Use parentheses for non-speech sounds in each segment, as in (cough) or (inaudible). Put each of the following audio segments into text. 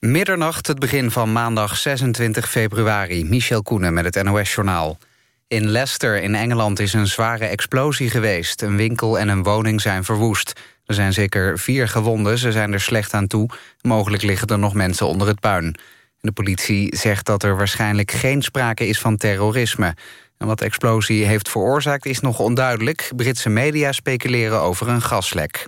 Middernacht, het begin van maandag 26 februari. Michel Koenen met het NOS-journaal. In Leicester in Engeland is een zware explosie geweest. Een winkel en een woning zijn verwoest. Er zijn zeker vier gewonden, ze zijn er slecht aan toe. Mogelijk liggen er nog mensen onder het puin. De politie zegt dat er waarschijnlijk geen sprake is van terrorisme. En wat de explosie heeft veroorzaakt is nog onduidelijk. Britse media speculeren over een gaslek.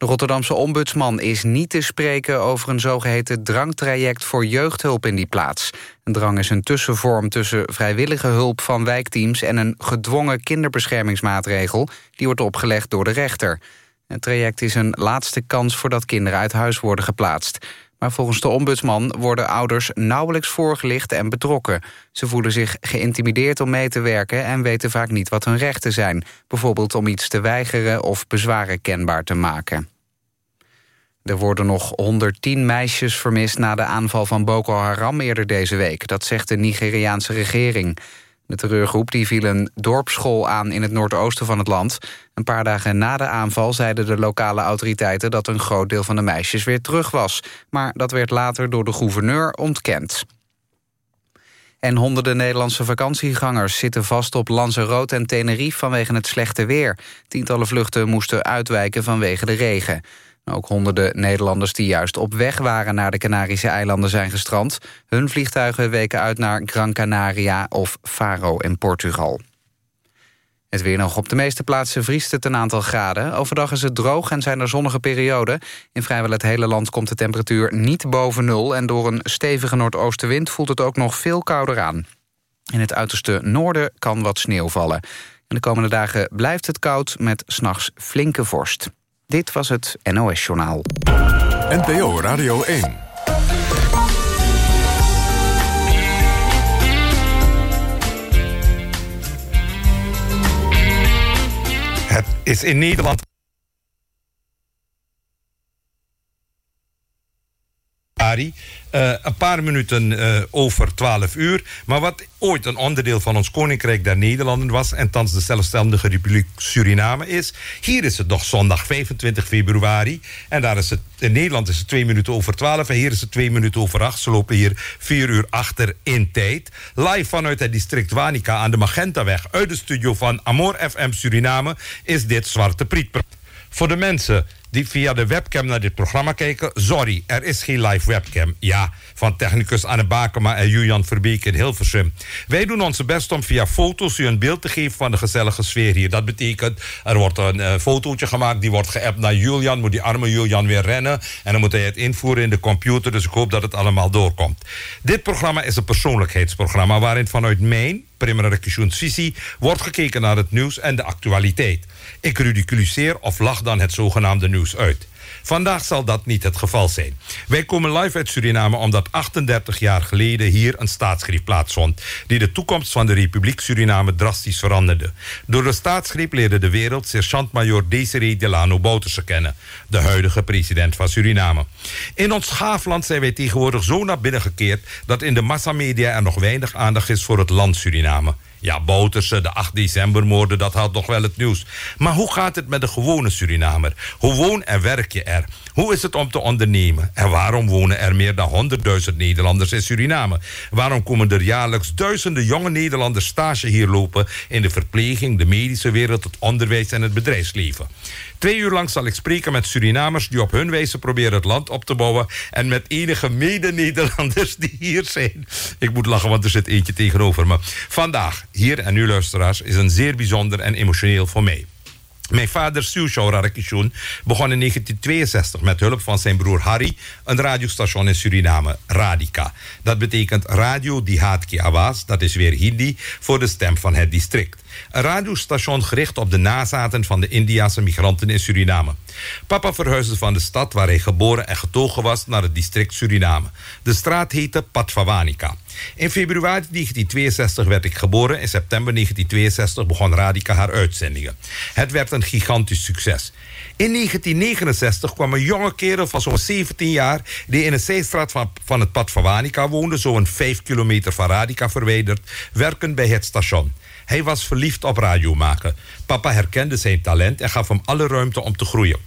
De Rotterdamse ombudsman is niet te spreken over een zogeheten drangtraject voor jeugdhulp in die plaats. Een drang is een tussenvorm tussen vrijwillige hulp van wijkteams en een gedwongen kinderbeschermingsmaatregel die wordt opgelegd door de rechter. Het traject is een laatste kans voordat kinderen uit huis worden geplaatst. Maar volgens de ombudsman worden ouders nauwelijks voorgelicht en betrokken. Ze voelen zich geïntimideerd om mee te werken... en weten vaak niet wat hun rechten zijn. Bijvoorbeeld om iets te weigeren of bezwaren kenbaar te maken. Er worden nog 110 meisjes vermist na de aanval van Boko Haram eerder deze week. Dat zegt de Nigeriaanse regering. De terreurgroep die viel een dorpsschool aan in het noordoosten van het land. Een paar dagen na de aanval zeiden de lokale autoriteiten... dat een groot deel van de meisjes weer terug was. Maar dat werd later door de gouverneur ontkend. En honderden Nederlandse vakantiegangers zitten vast op Lanzarote en Tenerife vanwege het slechte weer. Tientallen vluchten moesten uitwijken vanwege de regen. Ook honderden Nederlanders die juist op weg waren naar de Canarische eilanden zijn gestrand. Hun vliegtuigen weken uit naar Gran Canaria of Faro in Portugal. Het weer nog op de meeste plaatsen vriest het een aantal graden. Overdag is het droog en zijn er zonnige perioden. In vrijwel het hele land komt de temperatuur niet boven nul... en door een stevige noordoostenwind voelt het ook nog veel kouder aan. In het uiterste noorden kan wat sneeuw vallen. In de komende dagen blijft het koud met s'nachts flinke vorst. Dit was het NOS Journaal. NPO Radio 1. Het is in Nederland Uh, een paar minuten uh, over 12 uur. Maar wat ooit een onderdeel van ons Koninkrijk der Nederlanden was... en thans de zelfstandige Republiek Suriname is... hier is het nog zondag 25 februari. En daar is het, in Nederland is het twee minuten over 12... en hier is het twee minuten over 8. Ze lopen hier vier uur achter in tijd. Live vanuit het district Wanica aan de Magentaweg... uit de studio van Amor FM Suriname... is dit Zwarte Priet. Voor de mensen die via de webcam naar dit programma kijken... sorry, er is geen live webcam. Ja, van technicus Anne Bakema en Julian Verbeek in Hilversum. Wij doen onze best om via foto's u een beeld te geven... van de gezellige sfeer hier. Dat betekent, er wordt een uh, fotootje gemaakt... die wordt geappt naar Julian, moet die arme Julian weer rennen... en dan moet hij het invoeren in de computer... dus ik hoop dat het allemaal doorkomt. Dit programma is een persoonlijkheidsprogramma... waarin vanuit mijn primaire visie wordt gekeken naar het nieuws en de actualiteit. Ik ridiculiseer of lach dan het zogenaamde nieuws uit. Vandaag zal dat niet het geval zijn. Wij komen live uit Suriname omdat 38 jaar geleden hier een staatsgreep plaatsvond... die de toekomst van de Republiek Suriname drastisch veranderde. Door de staatsgreep leerde de wereld sergeant-major Desiree Delano Bouterse kennen... de huidige president van Suriname. In ons gaafland zijn wij tegenwoordig zo naar binnen gekeerd... dat in de massamedia er nog weinig aandacht is voor het land Suriname... Ja, Bouterse, de 8 december moorden, dat had nog wel het nieuws. Maar hoe gaat het met de gewone Surinamer? Hoe woon en werk je er? Hoe is het om te ondernemen? En waarom wonen er meer dan 100.000 Nederlanders in Suriname? Waarom komen er jaarlijks duizenden jonge Nederlanders stage hier lopen... in de verpleging, de medische wereld, het onderwijs en het bedrijfsleven? Twee uur lang zal ik spreken met Surinamers die op hun wijze proberen het land op te bouwen. En met enige mede-Nederlanders die hier zijn. Ik moet lachen, want er zit eentje tegenover me. Vandaag, hier en nu luisteraars, is een zeer bijzonder en emotioneel voor mij. Mijn vader Suusho Rarakishun begon in 1962 met hulp van zijn broer Harry een radiostation in Suriname, Radika. Dat betekent Radio Dihatki Awas, dat is weer Hindi, voor de stem van het district. Een radiostation gericht op de nazaten van de Indiase migranten in Suriname. Papa verhuisde van de stad waar hij geboren en getogen was naar het district Suriname. De straat heette Patvawanika. In februari 1962 werd ik geboren. In september 1962 begon Radika haar uitzendingen. Het werd een gigantisch succes. In 1969 kwam een jonge kerel van zo'n 17 jaar... die in een zijstraat van, van het pad woonde... zo'n 5 kilometer van Radika verwijderd... werken bij het station. Hij was verliefd op radio maken. Papa herkende zijn talent en gaf hem alle ruimte om te groeien.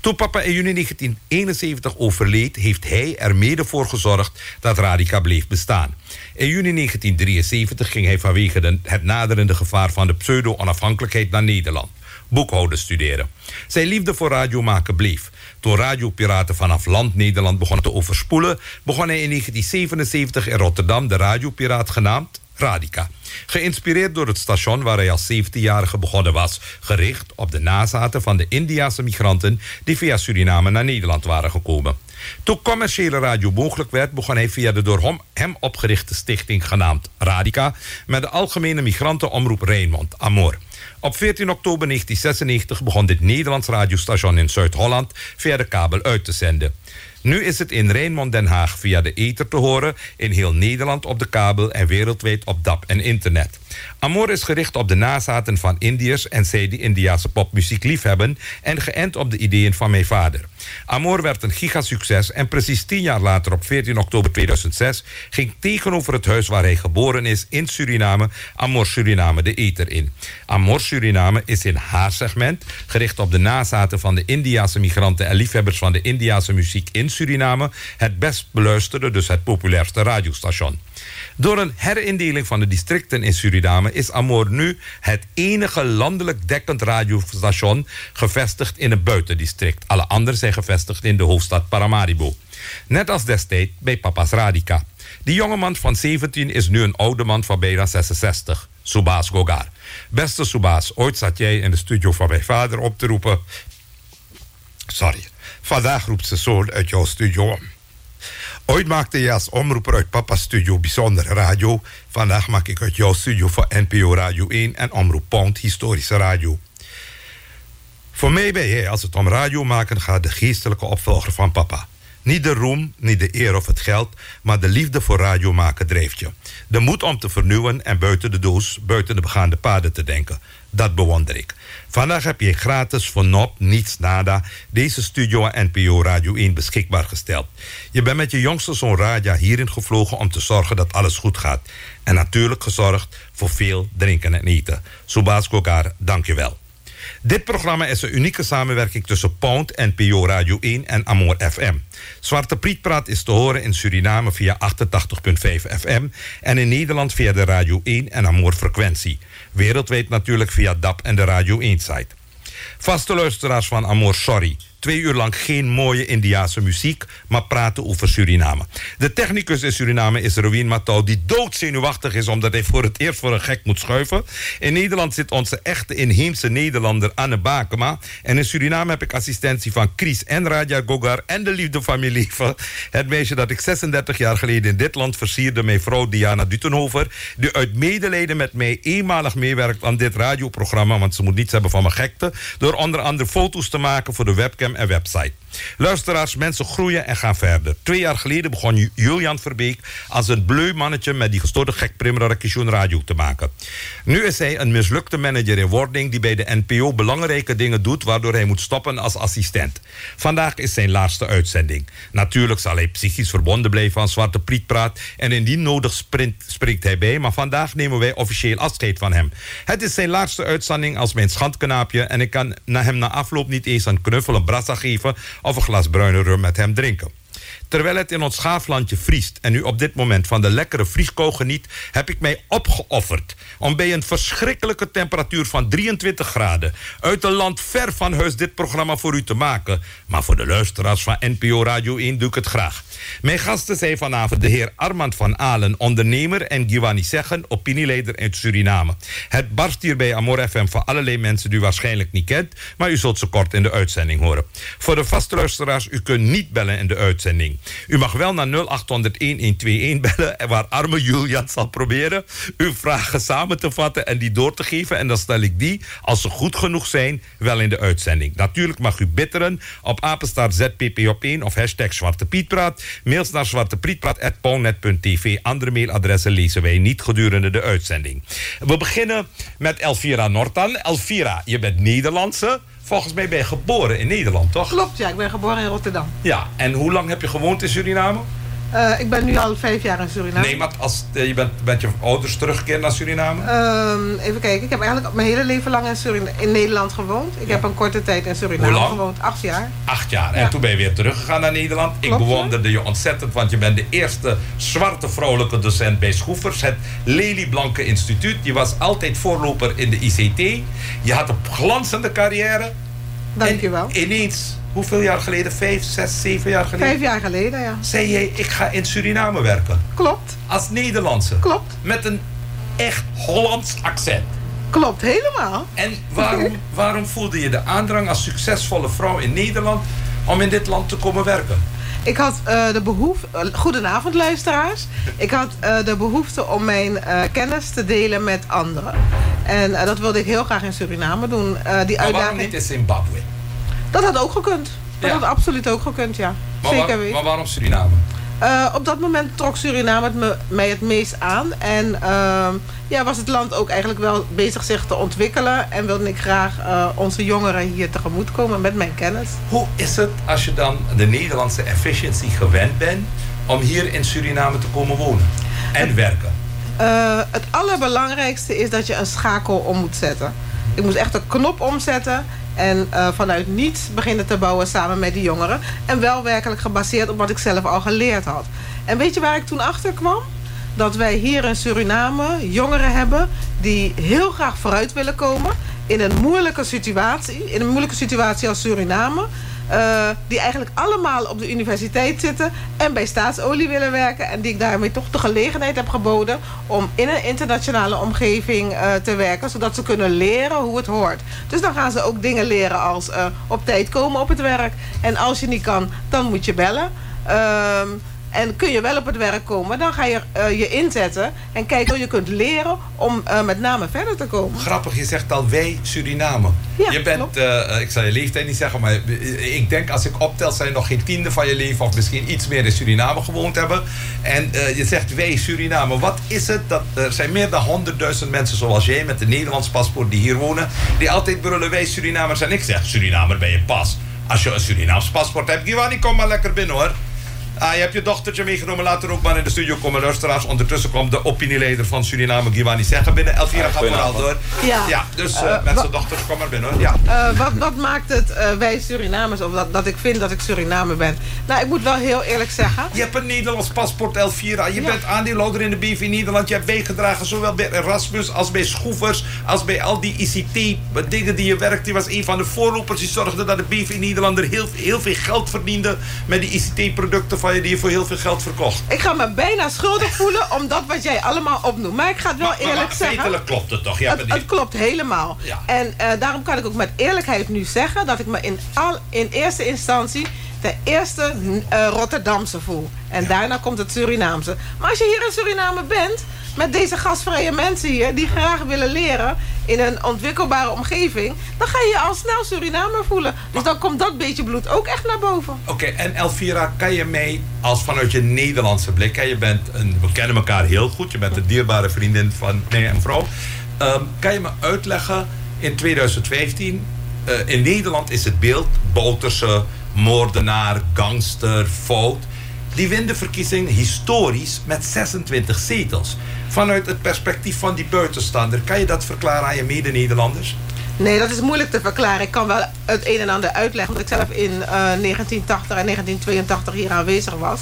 Toen papa in juni 1971 overleed, heeft hij er mede voor gezorgd dat Radica bleef bestaan. In juni 1973 ging hij vanwege het naderende gevaar van de pseudo-onafhankelijkheid naar Nederland. Boekhouden studeren. Zijn liefde voor radiomaken bleef. Toen radiopiraten vanaf land Nederland begonnen te overspoelen, begon hij in 1977 in Rotterdam de radiopiraat genaamd Radica. Geïnspireerd door het station waar hij als 17-jarige begonnen was, gericht op de nazaten van de Indiase migranten die via Suriname naar Nederland waren gekomen. Toen commerciële radio mogelijk werd, begon hij via de door hem opgerichte stichting genaamd Radica met de Algemene Migrantenomroep Rijnmond, Amor. Op 14 oktober 1996 begon dit Nederlands radiostation in Zuid-Holland via de kabel uit te zenden. Nu is het in Rijnmond Den Haag via de ether te horen, in heel Nederland op de kabel en wereldwijd op DAP en internet. Amor is gericht op de nazaten van Indiërs en zij die Indiase popmuziek liefhebben en geënt op de ideeën van mijn vader. Amor werd een gigasucces en precies tien jaar later, op 14 oktober 2006, ging tegenover het huis waar hij geboren is in Suriname, Amor Suriname de ether in. Amor Suriname is in haar segment gericht op de nazaten van de Indiase migranten en liefhebbers van de Indiase muziek in Suriname, het best beluisterde, dus het populairste radiostation. Door een herindeling van de districten in Suriname is Amor nu het enige landelijk dekkend radiostation gevestigd in een buitendistrict. Alle anderen zijn gevestigd in de hoofdstad Paramaribo. Net als destijds bij Papa's Radica. Die jonge man van 17 is nu een oude man van bijna 66. Subas Gogar. Beste Subas, ooit zat jij in de studio van mijn vader op te roepen. Sorry. Vandaag roept ze zoon uit jouw studio Ooit maakte je als omroeper uit Papa's studio bijzondere radio. Vandaag maak ik uit jouw studio voor NPO Radio 1 en Omroep Pound historische radio. Voor mij ben jij, als het om radio maken gaat, de geestelijke opvolger van papa. Niet de roem, niet de eer of het geld, maar de liefde voor radio maken drijft je. De moed om te vernieuwen en buiten de doos, buiten de begaande paden te denken. Dat bewonder ik. Vandaag heb je gratis voor NOP, niets nada, deze studio NPO Radio 1 beschikbaar gesteld. Je bent met je jongste zoon Raja hierin gevlogen om te zorgen dat alles goed gaat. En natuurlijk gezorgd voor veel drinken en eten. Subhaas Kokar, dank je wel. Dit programma is een unieke samenwerking tussen Pound, NPO Radio 1 en Amor FM. Zwarte Prietpraat is te horen in Suriname via 88.5 FM... en in Nederland via de Radio 1 en Amor Frequentie. Wereldwijd natuurlijk via DAP en de Radio 1-site. Vaste luisteraars van Amor, sorry twee uur lang geen mooie Indiase muziek, maar praten over Suriname. De technicus in Suriname is Rowien Matau, die doodzenuwachtig is omdat hij voor het eerst voor een gek moet schuiven. In Nederland zit onze echte inheemse Nederlander Anne Bakema. En in Suriname heb ik assistentie van Chris en Raja Gogar en de liefde van mijn leven. Het meisje dat ik 36 jaar geleden in dit land versierde, mijn vrouw Diana Dutenhover, die uit medelijden met mij eenmalig meewerkt aan dit radioprogramma, want ze moet niets hebben van mijn gekte, door onder andere foto's te maken voor de webcam en website. Luisteraars, mensen groeien en gaan verder. Twee jaar geleden begon Julian Verbeek als een bleu mannetje met die gestoorde gek Primera Radio te maken. Nu is hij een mislukte manager in wording die bij de NPO belangrijke dingen doet waardoor hij moet stoppen als assistent. Vandaag is zijn laatste uitzending. Natuurlijk zal hij psychisch verbonden blijven aan Zwarte Prietpraat en indien nodig sprint, spreekt hij bij, maar vandaag nemen wij officieel afscheid van hem. Het is zijn laatste uitzending als mijn schandknaapje en ik kan hem na afloop niet eens een knuffel, een brassa geven of een glas bruine rum met hem drinken. Terwijl het in ons schaaflandje vriest en u op dit moment van de lekkere vrieskou geniet, heb ik mij opgeofferd om bij een verschrikkelijke temperatuur van 23 graden uit een land ver van huis dit programma voor u te maken. Maar voor de luisteraars van NPO Radio 1 doe ik het graag. Mijn gasten zijn vanavond de heer Armand van Alen, ondernemer en Giovanni Zeggen, opinieleider uit Suriname. Het barst hier bij Amor FM voor allerlei mensen die u waarschijnlijk niet kent, maar u zult ze kort in de uitzending horen. Voor de vaste luisteraars, u kunt niet bellen in de uitzending. U mag wel naar 0800-1121 bellen, waar arme Julian zal proberen uw vragen samen te vatten en die door te geven. En dan stel ik die, als ze goed genoeg zijn, wel in de uitzending. Natuurlijk mag u bitteren op apenstaart ZPP op 1 of hashtag Zwarte. Mails naar zwarteprietpraat.pownet.tv. Andere mailadressen lezen wij niet gedurende de uitzending. We beginnen met Elvira Nortan. Elvira, je bent Nederlandse. Volgens mij ben je geboren in Nederland, toch? Klopt, ja. Ik ben geboren in Rotterdam. Ja, en hoe lang heb je gewoond in Suriname? Uh, ik ben nu al vijf jaar in Suriname. Nee, maar als, uh, je bent met je ouders teruggekeerd naar Suriname? Um, even kijken. Ik heb eigenlijk mijn hele leven lang in, Suriname, in Nederland gewoond. Ik ja. heb een korte tijd in Suriname gewoond. Acht jaar. Acht jaar. En toen ben je weer teruggegaan naar Nederland. Klopt, ik bewonderde je ontzettend, want je bent de eerste zwarte vrouwelijke docent bij Schroefers. Het Lelieblanke Instituut. Je was altijd voorloper in de ICT. Je had een glanzende carrière. Dank je wel. Ineens hoeveel jaar geleden? Vijf, zes, zeven jaar geleden? Vijf jaar geleden, ja. Zei jij, ik ga in Suriname werken? Klopt. Als Nederlandse? Klopt. Met een echt Hollands accent? Klopt, helemaal. En waarom, (laughs) waarom voelde je de aandrang als succesvolle vrouw in Nederland om in dit land te komen werken? Ik had uh, de behoefte... Uh, goedenavond, luisteraars. Ik had uh, de behoefte om mijn kennis te delen met anderen. En dat wilde ik heel graag in Suriname doen. die maar uitdaging... waarom niet in Zimbabwe? Dat had ook gekund. Dat had absoluut ook gekund, ja. Maar Zeker waar, weten. Maar waarom Suriname? Uh, op dat moment trok Suriname het me, mij het meest aan. En uh, ja, was het land ook eigenlijk wel bezig zich te ontwikkelen. En wilde ik graag uh, onze jongeren hier tegemoet komen met mijn kennis. Hoe is het als je dan de Nederlandse efficiency gewend bent... om hier in Suriname te komen wonen en het, werken? het allerbelangrijkste is dat je een schakel om moet zetten. Ik moest echt een knop omzetten en uh, vanuit niets beginnen te bouwen samen met die jongeren. En wel werkelijk gebaseerd op wat ik zelf al geleerd had. En weet je waar ik toen achter kwam? Dat wij hier in Suriname jongeren hebben die heel graag vooruit willen komen. In een moeilijke situatie. In een moeilijke situatie als Suriname. Uh, die eigenlijk allemaal op de universiteit zitten en bij staatsolie willen werken. En die ik daarmee toch de gelegenheid heb geboden om in een internationale omgeving uh, te werken. Zodat ze kunnen leren hoe het hoort. Dus dan gaan ze ook dingen leren als uh, op tijd komen op het werk. En als je niet kan, dan moet je bellen. Um, en kun je wel op het werk komen, dan ga je uh, je inzetten en kijken hoe je kunt leren om uh, met name verder te komen. Grappig, je zegt al wij Suriname. Ja, je bent, uh, ik zal je leeftijd niet zeggen, maar ik denk als ik optel, zijn nog geen tiende van je leven of misschien iets meer in Suriname gewoond hebben. En je zegt wij Suriname. Wat is het? Dat, er zijn meer dan 100.000 mensen zoals jij met een Nederlands paspoort die hier wonen, die altijd brullen wij Surinamers. En ik zeg Surinamer ben je pas. Als je een Surinaams paspoort hebt, Giovanni, kom maar lekker binnen hoor. Ah, je hebt je dochtertje meegenomen. Later ook maar in de studio komen luisteraars. Ondertussen kwam de opinieleider van Suriname, Giovanni Zeggen binnen. Elvira gaat vooral door. Ja. ja dus uh, uh, met zijn dochter kwam maar binnen hoor. Ja. Uh, wat, wat maakt het wij Surinamers, of dat, dat ik vind dat ik Suriname ben? Nou, ik moet wel heel eerlijk zeggen. Je hebt een Nederlands paspoort, Elvira. Je ja. bent aandeelhouder in de BV Nederland. Je hebt bijgedragen zowel bij Erasmus als bij Schroevers. Als bij al die ICT-dingen die je werkt. Je was een van de voorlopers die zorgde dat de BV Nederlander heel, heel veel geld verdiende met die ICT-producten van je die je voor heel veel geld verkocht. Ik ga me bijna schuldig voelen om dat wat jij allemaal opnoemt. Maar ik ga het wel maar, eerlijk maar, zeggen. Klopt het toch? Ja, het, het, klopt helemaal. Ja. En uh, daarom kan ik ook met eerlijkheid nu zeggen dat ik me in, al, in eerste instantie de eerste uh, Rotterdamse voel. En ja. daarna komt het Surinaamse. Maar als je hier in Suriname bent, met deze gastvrije mensen hier... die graag willen leren in een ontwikkelbare omgeving... dan ga je je al snel Surinamer voelen. Dus dan komt dat beetje bloed ook echt naar boven. Oké, okay, en Elvira, kan je mee als vanuit je Nederlandse blik... je bent een, we kennen elkaar heel goed. Je bent een dierbare vriendin van mij en vrouw. Um, kan je me uitleggen, in 2015... Uh, in Nederland is het beeld Bouterse, moordenaar, gangster, fout... Die wint de verkiezing historisch met 26 zetels. Vanuit het perspectief van die buitenstander, kan je dat verklaren aan je mede-Nederlanders? Nee, dat is moeilijk te verklaren. Ik kan wel het een en ander uitleggen, omdat ik zelf in uh, 1980 en 1982 hier aanwezig was.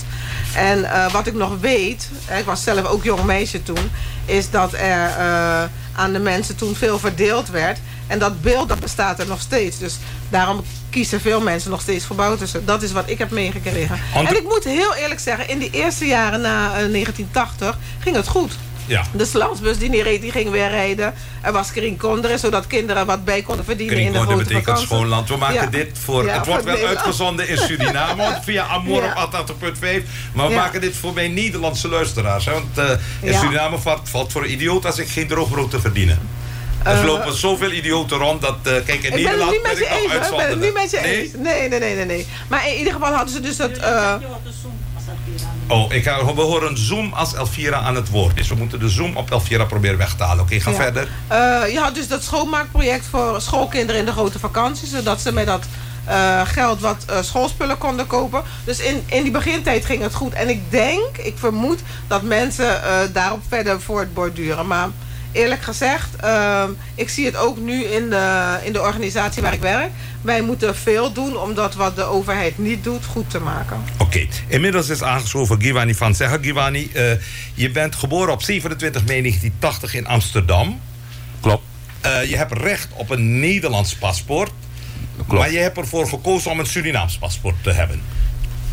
En uh, wat ik nog weet, ik was zelf ook jong meisje toen, is dat er uh, aan de mensen toen veel verdeeld werd. En dat beeld dat bestaat er nog steeds. Dus daarom kiezen veel mensen nog steeds voor Bouterse. Dat is wat ik heb meegekregen. En ik moet heel eerlijk zeggen, in die eerste jaren na uh, 1980 ging het goed. Ja. De slansbus die niet reed, die ging weer rijden. Er was Kringkonderen, zodat kinderen wat bij konden verdienen in de grote betekent vakantie. schoonland. We maken Ja. dit voor... Ja, het wordt wel Nederland. uitgezonden in Suriname via Amor op 88.5. Maar we maken dit voor mijn Nederlandse luisteraars. Hè? Want eh, in. Suriname valt, valt voor een idioot als ik geen droogbrood te verdienen. Er Eh, lopen zoveel idioten rond dat... eh, kijk, in Ik ben het Nederland niet met ben je ik nog ben het niet met je Nee? eens. Nee, nee, nee, nee, nee. Maar in ieder geval hadden ze dus dat... eh, Oh, ik ga, we horen Zoom als Elvira aan het woord is. We moeten de Zoom op Elvira proberen weg te halen. Oké, ga Ja. verder. Eh, je had dus dat schoonmaakproject voor schoolkinderen in de grote vakantie. Zodat ze met dat eh, geld wat uh, schoolspullen konden kopen. Dus in, in die begintijd ging het goed. En ik denk, ik vermoed dat mensen uh, daarop verder voortborduren. Maar eerlijk gezegd, ehm, ik zie het ook nu in de, in de organisatie waar ik werk. Wij moeten veel doen om dat wat de overheid niet doet goed te maken. Oké, inmiddels is aangeschoven Giovanni van Zeggen. Giovanni, uh, je bent geboren op 27 mei 1980 in Amsterdam. Klopt. Uh, je hebt recht op een Nederlands paspoort. Klopt. Maar je hebt ervoor gekozen om een Surinaams paspoort te hebben.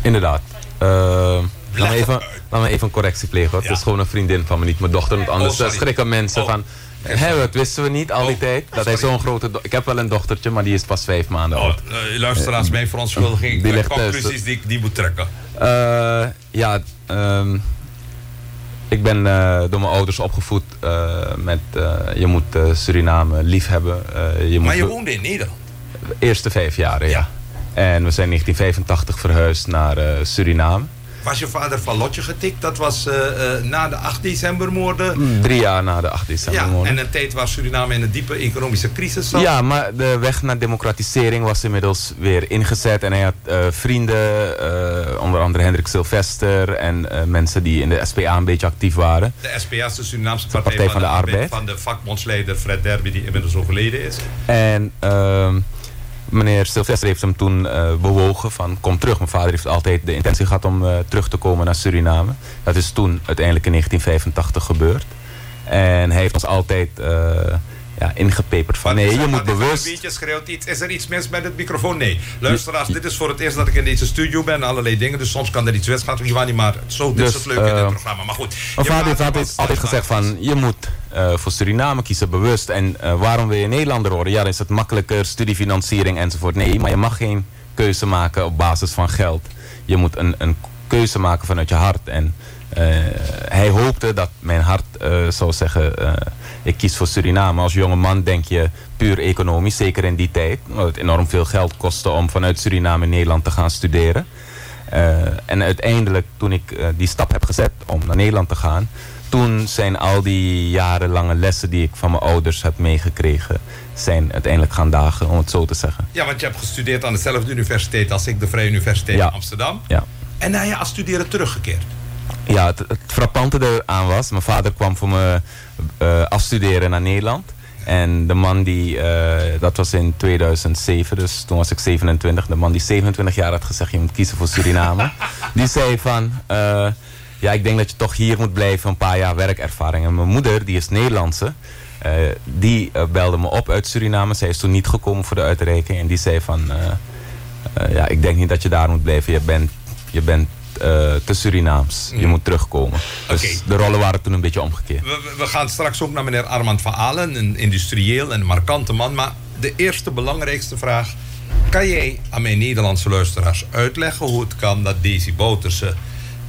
Inderdaad. Uh, laat, me even, laat me even een correctie plegen. Hoor. Ja. Het is gewoon een vriendin van me, niet mijn dochter. Want anders sorry. schrikken mensen Oh. van... Hé, dat wisten we niet al die Oh, tijd. Dat hij zo'n grote... Ik heb wel een dochtertje, maar die is pas vijf maanden Oh, oud. uh, luisteraars, mijn verontschuldiging. Die ligt thuis, conclusies die ik die moet trekken. Eh, ja, ehm, ik ben eh, door mijn ouders opgevoed eh, met... eh, je moet eh, Suriname lief hebben. eh, je moet Maar je woonde in Nederland. de eerste vijf jaren, ja. Ja. En we zijn in 1985 verhuisd naar eh, Suriname. Was je vader van Lotje getikt? Dat was eh, eh, na de 8 decembermoorden. Drie jaar na de 8 december. Ja, en een tijd waar Suriname in een diepe economische crisis zat. Ja, maar de weg naar democratisering was inmiddels weer ingezet. En hij had eh, vrienden, onder andere Hendrik Sylvester en mensen die in de SPA een beetje actief waren. De SPA is de Surinaamse Partij, Partij van de Arbeid. Van de vakbondsleider Fred Derby, die inmiddels overleden is. En ehm, meneer Sylvester heeft hem toen eh, bewogen van kom terug. Mijn vader heeft altijd de intentie gehad om eh, terug te komen naar Suriname. Dat is toen uiteindelijk in 1985 gebeurd. En hij heeft ons altijd eh, ja, ingepeperd van nee, je moet is Een bewust... beetje schreeuwt iets. Is er iets mis met het microfoon? Nee. Luisteraars, dit is voor het eerst dat ik in deze studio ben. Allerlei dingen, dus soms kan er iets misgaan. Giovanni, maar zo, dit is Dus, het leuke in eh, dit programma. Maar goed. Mijn vader heeft altijd, altijd gezegd van je moet eh, voor Suriname kiezen bewust. En eh, waarom wil je Nederlander worden? Ja, dan is het makkelijker, studiefinanciering enzovoort. Nee, maar je mag geen keuze maken op basis van geld. Je moet een, een keuze maken vanuit je hart. En eh, hij hoopte dat mijn hart eh, zou zeggen, eh, ik kies voor Suriname. Als jonge man denk je puur economisch, zeker in die tijd. Omdat het enorm veel geld kostte om vanuit Suriname in Nederland te gaan studeren. Eh, en uiteindelijk, toen ik eh, die stap heb gezet om naar Nederland te gaan, toen zijn al die jarenlange lessen die ik van mijn ouders heb meegekregen, zijn uiteindelijk gaan dagen, om het zo te zeggen. Ja, want je hebt gestudeerd aan dezelfde universiteit als ik, de Vrije Universiteit Ja. in Amsterdam. Ja. En na je als studeren teruggekeerd. Ja, het, het frappante eraan was, mijn vader kwam voor me eh, afstuderen naar Nederland. En de man die, eh, dat was in 2007, dus toen was ik 27. De man die 27 jaar had gezegd, je moet kiezen voor Suriname. (laughs) die zei van, eh, ja, ik denk dat je toch hier moet blijven, een paar jaar werkervaring. En mijn moeder, die is Nederlandse, die belde me op uit Suriname. Zij is toen niet gekomen voor de uitreiking. En die zei van, ja, ik denk niet dat je daar moet blijven. Je bent, je bent eh, te Surinaams. Je Mm. moet terugkomen. Dus de rollen waren toen een beetje omgekeerd. We, gaan straks ook naar meneer Armand van Alen, een industrieel en markante man. Maar de eerste belangrijkste vraag. Kan jij aan mijn Nederlandse luisteraars uitleggen hoe het kan dat Daisy Bouterse,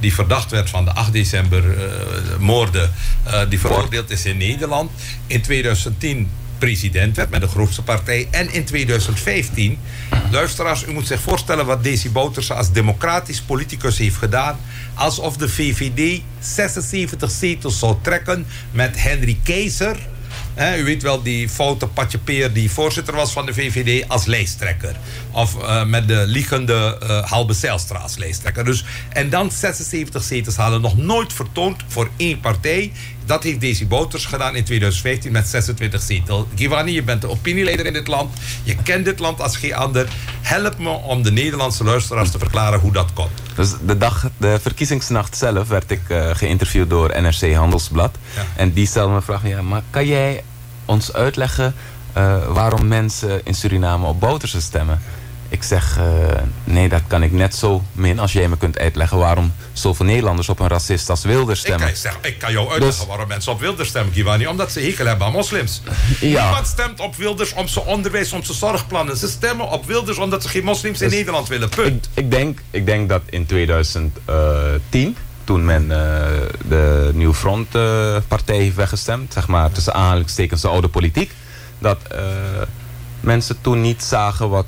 die verdacht werd van de 8 december eh, moorden, eh, die veroordeeld is in Nederland, in 2010 president werd met de grootste partij. En in 2015, luisteraars, u moet zich voorstellen wat Daisy Bouterse als democratisch politicus heeft gedaan. Alsof de VVD 76 zetels zou trekken met Henry Keizer. U weet wel, die foute Patje Peer die voorzitter was van de VVD als lijsttrekker. Of eh, met de liegende eh Halbe Zijlstra als lijsttrekker. Dus, en dan 76 zetels halen. Nog nooit vertoond voor één partij. Dat heeft Daisy Bouters gedaan in 2015 met 26 zetels. Giovanni, je bent de opinieleider in dit land. Je kent dit land als geen ander. Help me om de Nederlandse luisteraars te verklaren hoe dat komt. Dus de dag, de verkiezingsnacht zelf, werd ik eh, geïnterviewd door NRC Handelsblad. Ja. En die stelde me vraag, ja, maar kan jij ons uitleggen eh, waarom mensen in Suriname op Bouterse stemmen? Ik zeg, eh, nee, dat kan ik net zo min als jij me kunt uitleggen waarom zoveel Nederlanders op een racist als Wilders Ik stemmen. kan, zeg, ik kan jou uitleggen Dus- waarom mensen op Wilders stemmen, Giovanni. Omdat ze hekel hebben aan moslims. Ja. Niemand stemt op Wilders om zijn onderwijs, om zijn zorgplannen. Ze stemmen op Wilders omdat ze geen moslims in Dus- Nederland willen. Punt. Ik, ik, denk, ik denk dat in 2010, toen men eh, de Nieuw Front eh, partij heeft weggestemd, zeg maar tussen aanhalingstekens de oude politiek, dat eh, mensen toen niet zagen wat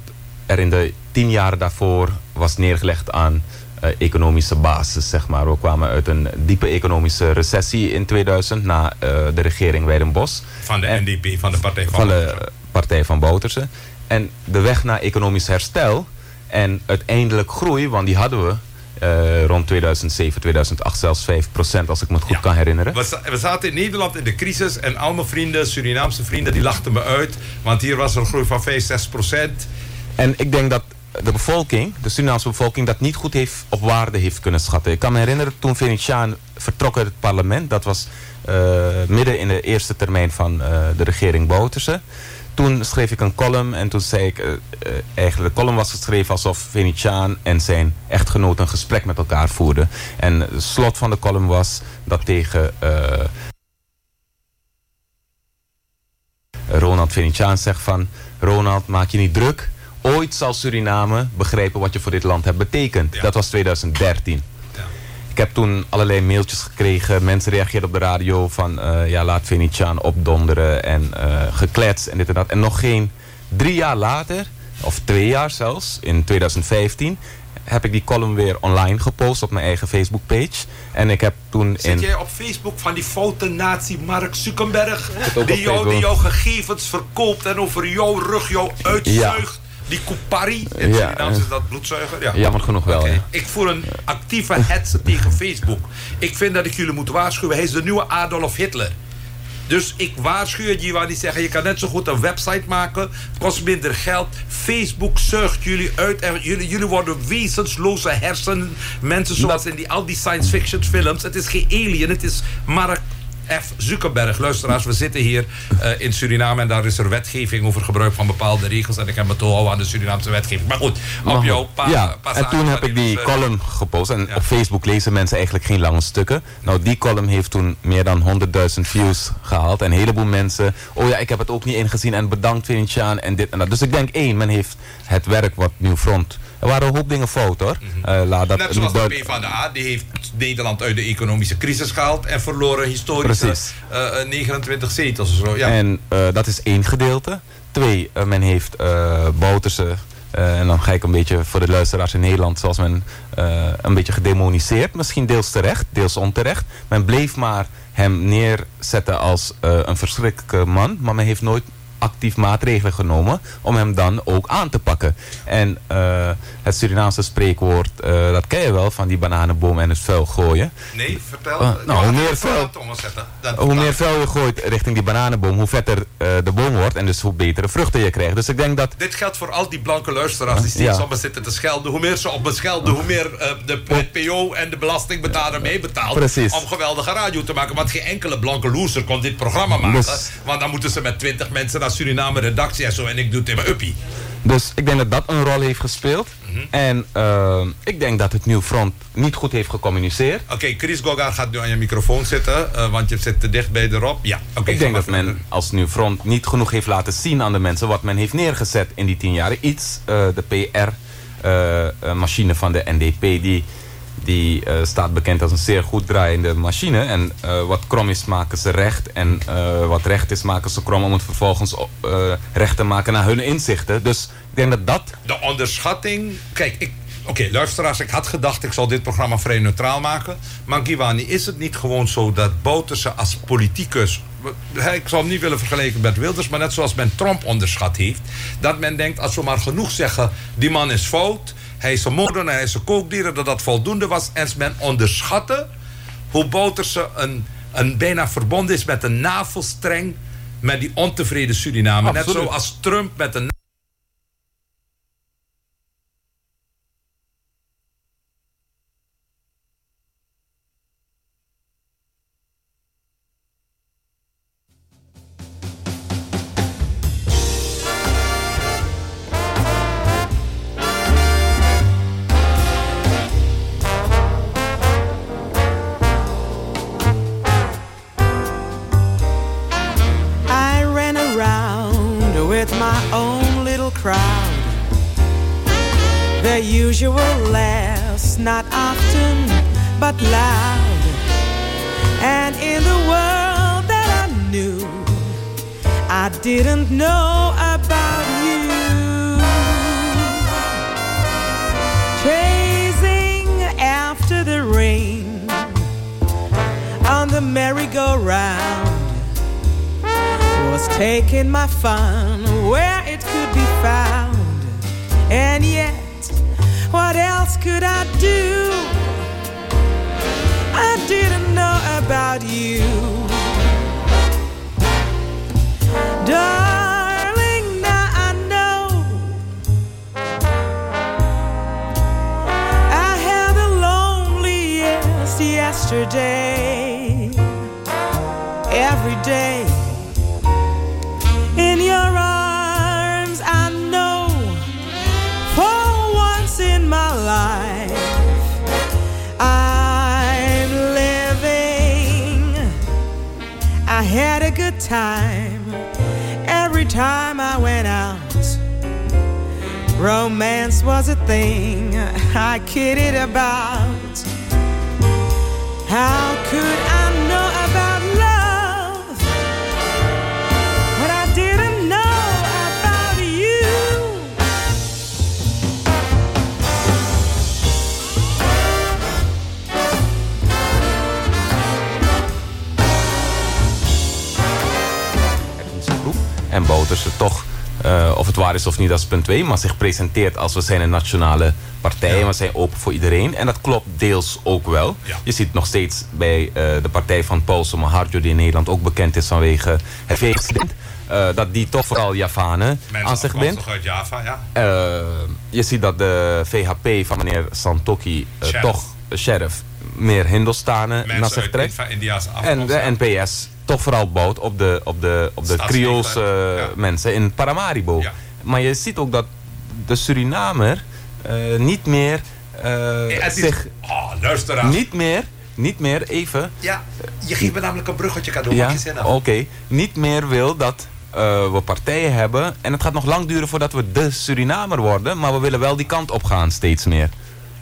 er in de tien jaren daarvoor was neergelegd aan eh, economische basis, zeg maar. We kwamen uit een diepe economische recessie in 2000 na eh, de regering Weidenbos Van de En- NDP, van de Partij van, van de partij van Bouterse. En de weg naar economisch herstel en uiteindelijk groei, want die hadden we uh, rond 2007, 2008 zelfs 5 procent, als ik me het goed Ja. kan herinneren. We, za- we zaten in Nederland in de crisis en al mijn vrienden, Surinaamse vrienden, die lachten me uit. Want hier was er een groei van 5, 6 procent. En ik denk dat de bevolking, de Surinaamse bevolking, dat niet goed heeft op waarde heeft kunnen schatten. Ik kan me herinneren toen Venetiaan vertrok uit het parlement. Dat was eh, midden in de eerste termijn van eh, de regering Bouterse. Toen schreef ik een column en toen zei ik... eh, eigenlijk, de column was geschreven alsof Venetiaan en zijn echtgenoot een gesprek met elkaar voerden. En het slot van de column was dat tegen... Ronald Venetiaan zegt van... Ronald, maak je niet druk. Ooit zal Suriname begrijpen wat je voor dit land hebt betekend. Ja. Dat was 2013. Ja. Ik heb toen allerlei mailtjes gekregen. Mensen reageerden op de radio van... eh, ja, laat Venetiaan opdonderen en eh geklets en dit en dat. En nog geen drie jaar later, of twee jaar zelfs, in 2015... heb ik die column weer online gepost op mijn eigen Facebook-page. En ik heb toen Zit in... jij op Facebook van die foute nazi Mark Zuckerberg? Die jou, Facebook. die jouw gegevens verkoopt en over jouw rug jou uitzuigt. Die Kupari, in Ja, Surinaams is dat bloedzuiger? Ja. Jammer genoeg wel, ja. Ik voer een actieve hetze (laughs) tegen Facebook. Ik vind dat ik jullie moet waarschuwen. Hij is de nieuwe Adolf Hitler. Dus ik waarschuw je, Jiwa, die zeggen... je kan net zo goed een website maken. Kost minder geld. Facebook zuigt jullie uit. En jullie, jullie worden wezensloze hersen. Mensen zoals in die, al die science fiction films. Het is geen alien, het is Mark F. Zuckerberg. Luisteraars, we zitten hier eh, in Suriname... en daar is er wetgeving over gebruik van bepaalde regels. En ik heb me te houden aan de Surinaamse wetgeving. Maar goed, op Maar jouw paar, ja, paar en toen heb ik die dus, column gepost. En Ja. op Facebook lezen mensen eigenlijk geen lange stukken. Nou, die column heeft toen meer dan 100.000 views gehaald. En een heleboel mensen... Oh ja, ik heb het ook niet ingezien. En bedankt Vinciaan en dit en dat. Dus ik denk één, men heeft het werk wat Nieuw Front... Er waren een hoop dingen fout hoor. Eh, laat dat. Net zoals de PvdA, die heeft Nederland uit de economische crisis gehaald... en verloren historische Precies. eh, eh, 29 zetels of zo. Ja. En eh, dat is één gedeelte. Twee, eh, men heeft eh Bouterse, eh, en dan ga ik een beetje voor de luisteraars in Nederland, zoals men eh, een beetje gedemoniseerd. Misschien deels terecht, deels onterecht. Men bleef maar hem neerzetten als eh, een verschrikkelijke man, maar men heeft nooit actief maatregelen genomen om hem dan ook aan te pakken. En eh, het Surinaamse spreekwoord, eh, dat ken je wel, van die bananenboom en het vuil gooien. Nee, vertel. Ah, nou, hoe meer vuil- Hoe meer je gooit richting die bananenboom, hoe vetter eh, de boom wordt en dus hoe betere vruchten je krijgt. Dus ik denk dat Dit geldt voor al die blanke luisteraars die steeds Ja. op me zitten te schelden. Hoe meer ze op me schelden, hoe meer eh, de PO en de belastingbetaler meebetaalt. Precies. Om geweldige radio te maken. Want geen enkele blanke loser kon dit programma maken. Dus- Want dan moeten ze met twintig mensen naar Suriname redactie en zo. En ik doe het in mijn uppie. Dus ik denk dat dat een rol heeft gespeeld. Mhm. En eh, ik denk dat het Nieuw Front niet goed heeft gecommuniceerd. Oké, Chris Goga gaat nu aan je microfoon zitten. eh, want je zit te dicht bij de Rob. Ja, oké. ik denk dat men als Nieuw Front niet genoeg heeft laten zien aan de mensen wat men heeft neergezet in die tien jaar. Iets, eh, de PR-machine van de NDP, die, die eh, staat bekend als een zeer goed draaiende machine. En eh, wat krom is, maken ze recht. En eh, wat recht is, maken ze krom om het vervolgens recht te maken naar hun inzichten. Dus ik denk dat dat De onderschatting. Kijk, ik. Oké, luisteraars, ik had gedacht ik zal dit programma vrij neutraal maken. Maar Giovanni, is het niet gewoon zo dat Bouterse als politicus... Ik zal hem niet willen vergelijken met Wilders, maar net zoals men Trump onderschat heeft... dat men denkt, als we maar genoeg zeggen, die man is fout... hij is een moordenaar, hij is een kookdier, dat dat voldoende was... en men onderschatte hoe Bouterse een, een bijna verbonden is met een navelstreng... met die ontevreden Suriname. Net Absoluut. zoals Trump met een know about you. Chasing after the rain on the merry-go-round was taking my fun where it could be found. And yet, what else could I do? I didn't know about you. Yesterday. Every day in your arms, I know for once in my life I'm living. I had a good time every time I went out. Romance was a thing I kidded about. How could I know about love when I didn't know about you? in zijn groep. En Bouterse toch, eh, of het waar is of niet, dat is punt 2. Maar zich presenteert als we zijn een nationale partij en we zijn open voor iedereen. En dat klopt deels ook wel. Ja. Je ziet nog steeds bij eh, de partij van Paulse Maharjo, die in Nederland ook bekend is vanwege het feestdienst. eh dat die toch vooral Javanen aan zich bindt. uit Java, ja. Eh, je ziet dat de VHP van meneer Sheriff. toch, sheriff, meer Hindostanen naar zich trekt. En de. NPS toch vooral bouwt op de, op de, op de Creoolse ja. mensen in Paramaribo. Ja. Maar je ziet ook dat de Surinamer eh, niet meer eh, Nee, is- zich... Oh, luisteraars. Niet meer, niet meer, even... Ja, je geeft me namelijk een bruggetje cadeau. Ja, oké. Niet meer wil dat eh, we partijen hebben. En het gaat nog lang duren voordat we de Surinamer worden. Maar we willen wel die kant op gaan steeds meer.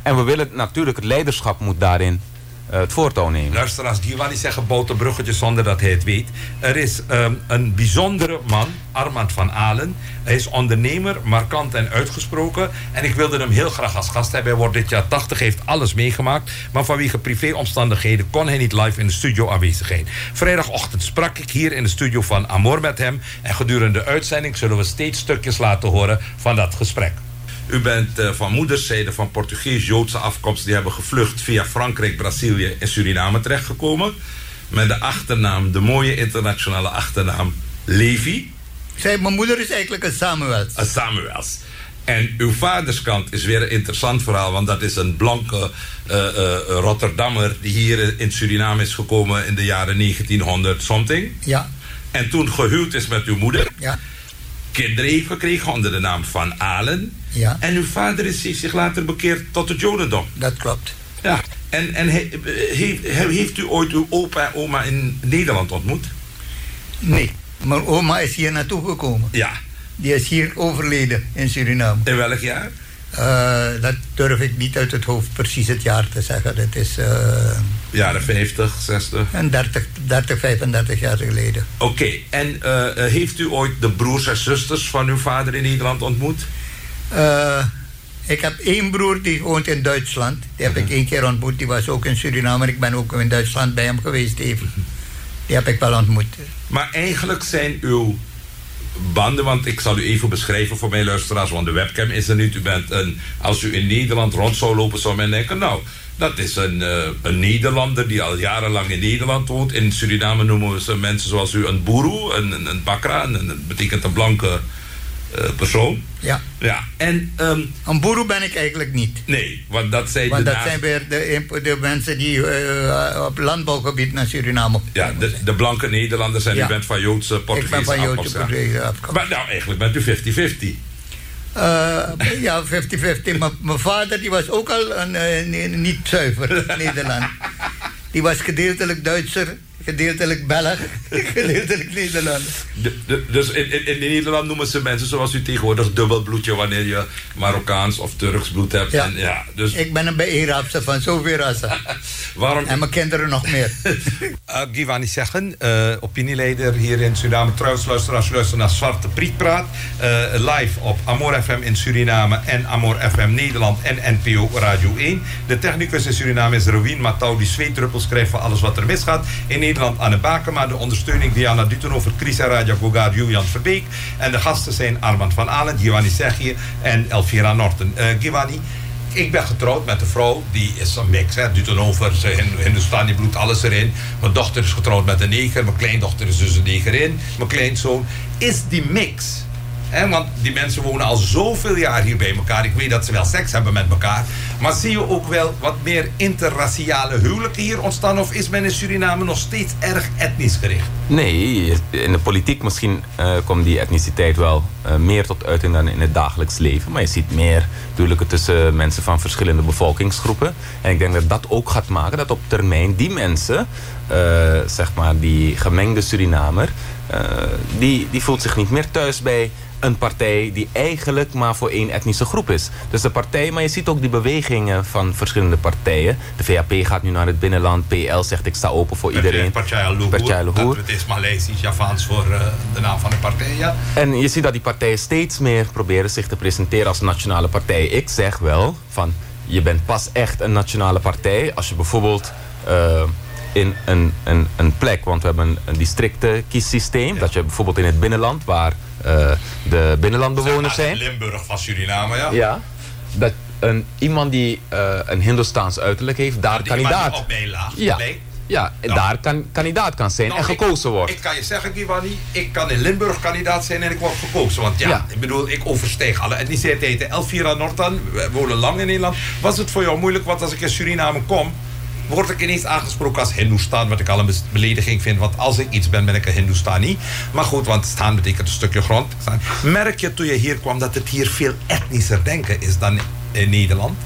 En we willen natuurlijk, het leiderschap moet daarin eh, het voortouw nemen. Luisteraars, Giovanni zeggen bouten bruggetjes zonder dat hij het weet. Er is ehm, een bijzondere man, Armand van Alen. Hij is ondernemer, markant en uitgesproken. En ik wilde hem heel graag als gast hebben. Hij wordt dit jaar 80, heeft alles meegemaakt. Maar vanwege privéomstandigheden kon hij niet live in de studio aanwezig zijn. Vrijdagochtend sprak ik hier in de studio van Amor met hem. En gedurende de uitzending zullen we steeds stukjes laten horen van dat gesprek. U bent eh, van moederszijde van Portugees-Joodse afkomst. Die hebben gevlucht via Frankrijk, Brazilië en Suriname terechtgekomen. Met de achternaam, de mooie internationale achternaam Levi. Zij, mijn moeder is eigenlijk een Samuels. eh, Samuels. En uw vaderskant is weer een interessant verhaal, want dat is een blanke eh, eh, Rotterdammer die hier in Suriname is gekomen in de jaren 1900 something. Ja, En toen gehuwd is met uw moeder. ja, Kinderen heeft gekregen onder de naam Van Alen. Ja. En uw vader is zich later bekeerd tot het Jodendom. dat klopt. Ja. En, en he- heeft u ooit uw opa en oma in Nederland ontmoet? Nee, mijn oma is hier naartoe gekomen. Ja. Die is hier overleden in Suriname. In welk jaar? Eh, dat durf ik niet uit het hoofd precies het jaar te zeggen. Dat is eh, Jaren 50, 60. een 30, 30, 35 jaar geleden. Oké, en eh, heeft u ooit de broers en zusters van uw vader in Nederland ontmoet? Ik heb één broer die woont in Duitsland. Die heb ik één keer ontmoet. Die was ook in Suriname. Ik ben ook in Duitsland bij hem geweest even. Die heb ik wel ontmoet. Maar eigenlijk zijn uw banden, want ik zal u even beschrijven voor mijn luisteraars, want de webcam is er niet. U bent een, als u in Nederland rond zou lopen, zou men denken, nou, dat is een, eh, een Nederlander die al jarenlang in Nederland woont. In Suriname noemen we ze mensen zoals u een boeroe, een, een, bakra, een, een- betekent een blanke persoon. Ja. Ja, en ehm, Een boeroe ben ik eigenlijk niet. nee, want dat zijn Want de dat zijn weer de, de mensen die eh, op landbouwgebied naar Suriname Ja, de, de blanke Nederlanders en Ja. u bent van Joodse, Ik Portugese ben van Joodse. Portugese. Maar nou, eigenlijk bent u 50-50. Eh, ja, 50-50. Maar Mijn vader die was ook al een, eh, niet zuiver (laughs) Nederland. Die was gedeeltelijk Duitser, gedeeltelijk Belg, (laughs) gedeeltelijk Nederlander. De- de- dus in, in, in Nederland noemen ze mensen zoals u tegenwoordig dubbelbloedje wanneer je Marokkaans of Turks bloed hebt. Ja. En, ja, dus Ik ben een bijeenraapse van zoveel rassen. (laughs) waarom... En mijn kinderen nog meer. (laughs) Uh, Giovanni Zeggen, uh, opinieleider hier in Suriname. Trouwens, luisteraars, luister naar Zwarte Priet Praat. Uh, live op Amor FM in Suriname en Amor FM Nederland en NPO Radio 1. De technicus in Suriname is Rowien Matau, die zweetdruppels krijgt van alles wat er misgaat. In Nederland Nederland Anne Bakema. De ondersteuning Diana Dutenhofer, Chris Raja Gogar, Julian Verbeek. En de gasten zijn Armand van Alen, Giovanni Segje en Elvira Norton. Uh, Giovanni, ik ben getrouwd met een vrouw, die is een mix. Hè. Dutenhofer, Hindustani bloed, alles erin. Mijn dochter is getrouwd met een neger. Mijn kleindochter is dus een negerin. Mijn kleinzoon. Is die mix want die mensen wonen al zoveel jaar hier bij elkaar. Ik weet dat ze wel seks hebben met elkaar. Maar zie je ook wel wat meer interraciale huwelijken hier ontstaan? Of is men in Suriname nog steeds erg etnisch gericht? Nee, in de politiek misschien uh, komt die etniciteit wel uh, meer tot uiting dan in het dagelijks leven. Maar je ziet meer huwelijken tussen mensen van verschillende bevolkingsgroepen. En ik denk dat dat ook gaat maken dat op termijn die mensen, uh, zeg maar die gemengde Surinamer, die, die voelt zich niet meer thuis bij een partij die eigenlijk maar voor één etnische groep is. Dus de partij, maar je ziet ook die bewegingen van verschillende partijen. De VAP gaat nu naar het binnenland. PL zegt ik sta open voor iedereen. Partij Luhur. Het is Maleisisch, Javaans voor uh, de naam van de partij, ja. En je ziet dat die partijen steeds meer proberen zich te presenteren als nationale partij. Ik zeg wel van, je bent pas echt een nationale partij als je bijvoorbeeld... Uh, in een, een, een plek, want we hebben een, een districten kiessysteem. Dat je bijvoorbeeld in het binnenland, waar de binnenlandbewoners zijn. Limburg van Suriname, ja. Ja. Dat een, iemand die uh, een Hindoestaans uiterlijk heeft, daar die kandidaat. Op ja. Ja, nou. daar kan, kandidaat kan zijn nou, en gekozen wordt. Ik kan je zeggen, Giovanni, ik kan in Limburg kandidaat zijn en ik word gekozen. Want ja, ik bedoel, ik oversteeg alle etniciteiten. Elvira Nortan, we wonen lang in Nederland. Was het voor jou moeilijk? Want als ik in Suriname kom, word ik ineens aangesproken als Hindoestaan. Wat ik al een belediging vind. Want als ik iets ben, ben ik een Hindoestani. Maar goed, want staan betekent een stukje grond. Merk je toen je hier kwam dat het hier veel etnischer denken is dan in Nederland?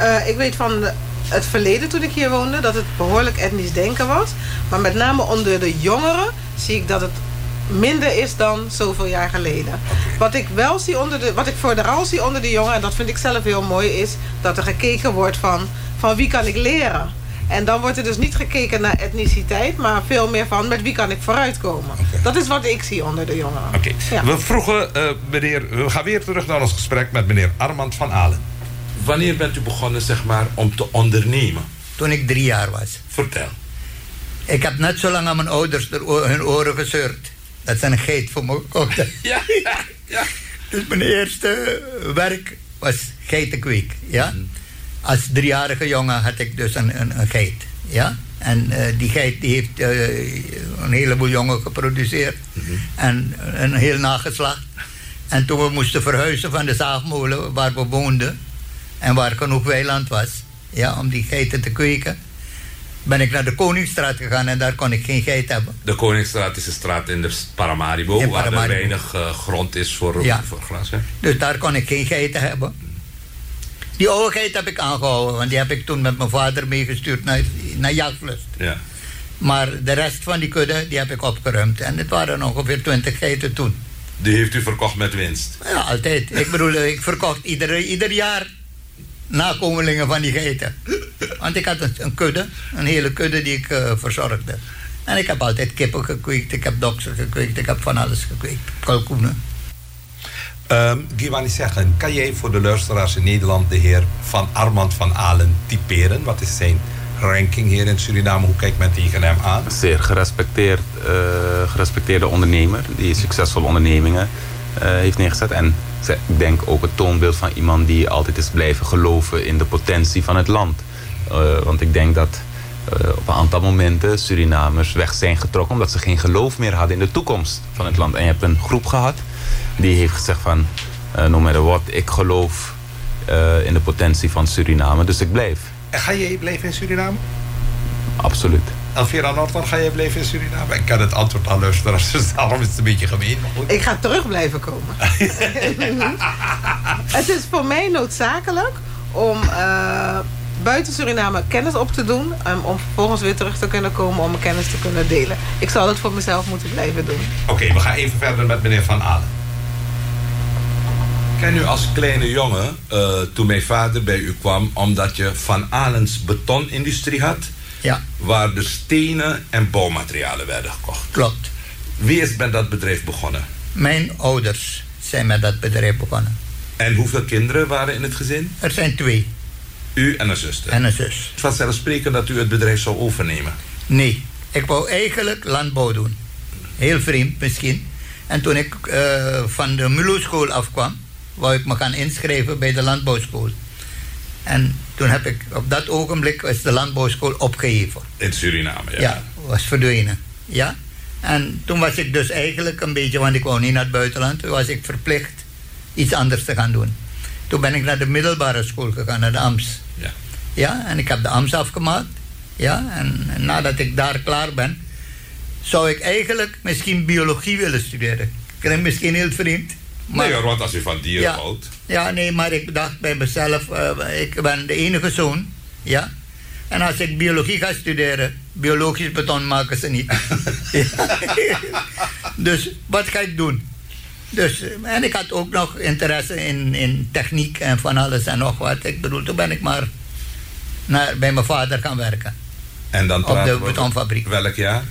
Uh, ik weet van het verleden toen ik hier woonde dat het behoorlijk etnisch denken was. Maar met name onder de jongeren zie ik dat het minder is dan zoveel jaar geleden. Wat ik wel zie onder de, wat ik vooral zie onder de jongeren, en dat vind ik zelf heel mooi, is dat er gekeken wordt van, van wie kan ik leren. En dan wordt er dus niet gekeken naar etniciteit, maar veel meer van met wie kan ik vooruitkomen. Dat is wat ik zie onder de jongeren. Oké. We vroegen uh, meneer, we gaan weer terug naar ons gesprek met meneer Armand van Alen. Wanneer bent u begonnen zeg maar, om te ondernemen? Toen ik drie jaar was. Vertel. Ik heb net zo lang aan mijn ouders hun oren gezeurd. Dat ze een geit voor me kochten. (laughs) Ja, ja, ja. Dus mijn eerste werk was geitenkweek. Ja? Mhm als driejarige jongen had ik dus een, een, een geit. Ja? En uh, die geit die heeft uh, een heleboel jongen geproduceerd. Mm -hmm. En een heel nageslacht. En toen we moesten verhuizen van de zaagmolen waar we woonden... en waar genoeg weiland was, ja, om die geiten te kweken... ben ik naar de Koningsstraat gegaan en daar kon ik geen geit hebben. De Koningsstraat is een straat in de Paramaribo... In Paramaribo. waar er weinig uh, grond is voor, ja. voor gras. Hè? Dus daar kon ik geen geiten hebben. Die oudigheid heb ik aangehouden, want die heb ik toen met mijn vader meegestuurd naar, naar jachtlust. Ja. Maar de rest van die kudde, die heb ik opgeruimd. En het waren ongeveer twintig geiten toen. Die heeft u verkocht met winst? Ja, altijd. Ik bedoel, ik verkocht ieder, ieder jaar nakomelingen van die geiten. Want ik had een, een kudde, een hele kudde die ik uh, verzorgde. En ik heb altijd kippen gekweekt, ik heb doksen gekweekt, ik heb van alles gekweekt. Kalkoenen. Um, Giovanni zeggen, kan jij voor de luisteraars in Nederland de heer Van Armand van Alen typeren? Wat is zijn ranking hier in Suriname? Hoe kijkt men tegen hem aan? Zeer gerespecteerd, uh, gerespecteerde ondernemer die succesvolle ondernemingen uh, heeft neergezet. En ik denk ook het toonbeeld van iemand die altijd is blijven geloven in de potentie van het land. Uh, want ik denk dat op een aantal momenten Surinamers weg zijn getrokken omdat ze geen geloof meer hadden in de toekomst van het land. En je hebt een groep gehad die heeft gezegd van, uh, no matter what, ik geloof uh, in de potentie van Suriname, dus ik blijf. En ga je blijven in Suriname? Absoluut. Elvira Norton, ga je blijven in Suriname? Ik kan het antwoord al luisteren, dus daarom is het een beetje gemeen. Maar goed. Ik ga terug blijven komen. (laughs) (laughs) het is voor mij noodzakelijk om uh, buiten Suriname kennis op te doen... Um, om vervolgens weer terug te kunnen komen om mijn kennis te kunnen delen. Ik zal het voor mezelf moeten blijven doen. Oké, okay, we gaan even verder met meneer Van Alen ken u als kleine jongen, uh, toen mijn vader bij u kwam, omdat je Van Alens betonindustrie had. Ja. Waar de stenen en bouwmaterialen werden gekocht. Klopt. Wie is met dat bedrijf begonnen? Mijn ouders zijn met dat bedrijf begonnen. En hoeveel kinderen waren in het gezin? Er zijn twee. U en een zuster? En een zus. Vanzelfsprekend dat u het bedrijf zou overnemen? Nee. Ik wou eigenlijk landbouw doen. Heel vreemd misschien. En toen ik eh, van de MULO-school afkwam, wou ik me gaan inschrijven bij de landbouwschool. En toen heb ik, op dat ogenblik was de landbouwschool opgeheven. In Suriname, ja. Ja, was verdwenen. Ja. En toen was ik dus eigenlijk een beetje, want ik wou niet naar het buitenland, toen was ik verplicht iets anders te gaan doen. Toen ben ik naar de middelbare school gegaan, naar de AMS. Ja. En ik heb de AMS afgemaakt. Ja, en, en nadat ik daar klaar ben, zou ik eigenlijk misschien biologie willen studeren. Klinkt misschien heel vreemd. Maar, nee want als u van dieren ja, houdt... ja, nee, maar ik dacht bij mezelf, eh, ik ben de enige zoon. Ja. En als ik biologie ga studeren, biologisch beton maken ze niet. (laughs) Dus wat ga ik doen? Dus, en ik had ook nog interesse in, in techniek en van alles en nog wat. Ik bedoel, toen ben ik maar naar, bij mijn vader gaan werken. En dan Op de betonfabriek. Welk jaar?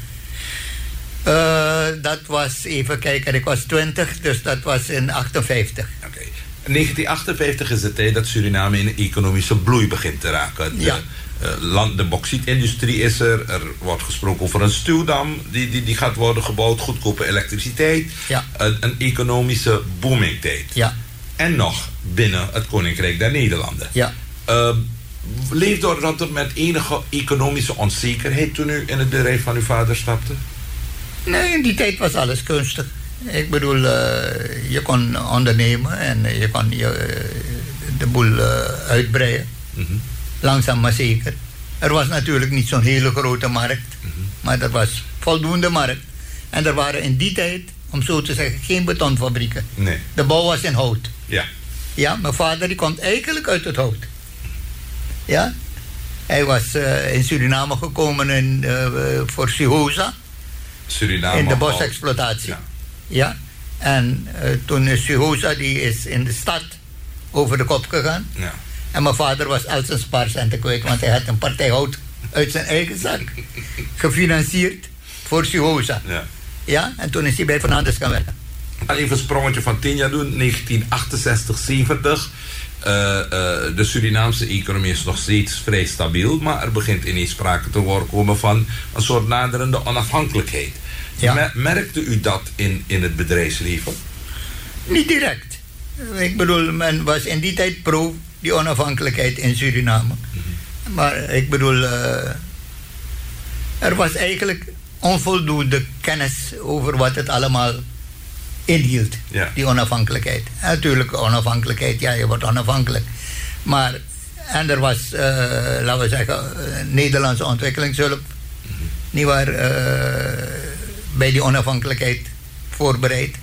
Eh, dat was, even kijken, ik was 20, dus dat was in 58. Oké. 1958 is de tijd dat Suriname in een economische bloei begint te raken. De, Ja. eh, land, de bauxietindustrie is er. Er wordt gesproken over een stuwdam die, die, die gaat worden gebouwd. Goedkope elektriciteit. Ja. Een, een economische boomingtijd. Ja, En nog binnen het Koninkrijk der Nederlanden. ja. Leefde dat er met enige economische onzekerheid toen u in het bedrijf van uw vader stapte? Nee, in die tijd was alles kunstig. Ik bedoel, eh, je kon ondernemen en je kon je, eh, de boel eh, uitbreiden. Mhm. Langzaam maar zeker. Er was natuurlijk niet zo'n hele grote markt, maar er was voldoende markt. En er waren in die tijd, om zo te zeggen, geen betonfabrieken. Nee. De bouw was in hout. Ja. Ja, mijn vader die komt eigenlijk uit het hout. Ja. Hij was eh, in Suriname gekomen in, eh, voor Sihosa Suriname. in de bosexploitatie. Ja. Ja. En eh, toen is Sihosa die is in de stad over de kop gegaan. Ja. En mijn vader was al zijn spaarcenten kwijt, want hij had een partij hout uit zijn eigen zak (laughs) gefinancierd voor Sihosa. Ja. Ja, en toen is hij bij Fernandes gaan werken. Even een sprongetje van 10 jaar doen. 1968, 70. Eh, eh, de Surinaamse economie is nog steeds vrij stabiel. Maar er begint ineens sprake te worden komen van een soort naderende onafhankelijkheid. Ja. Merkte u dat in, in het bedrijfsleven? Niet direct. Ik bedoel, men was in die tijd pro die onafhankelijkheid in Suriname. Maar ik bedoel, eh, er was eigenlijk onvoldoende kennis over wat het allemaal inhield, Ja. die onafhankelijkheid. En natuurlijk, onafhankelijkheid, ja, je wordt onafhankelijk. Maar, en er was, eh, laten we zeggen, eh, Nederlandse ontwikkelingshulp, niet waar, eh, bij die onafhankelijkheid voorbereid.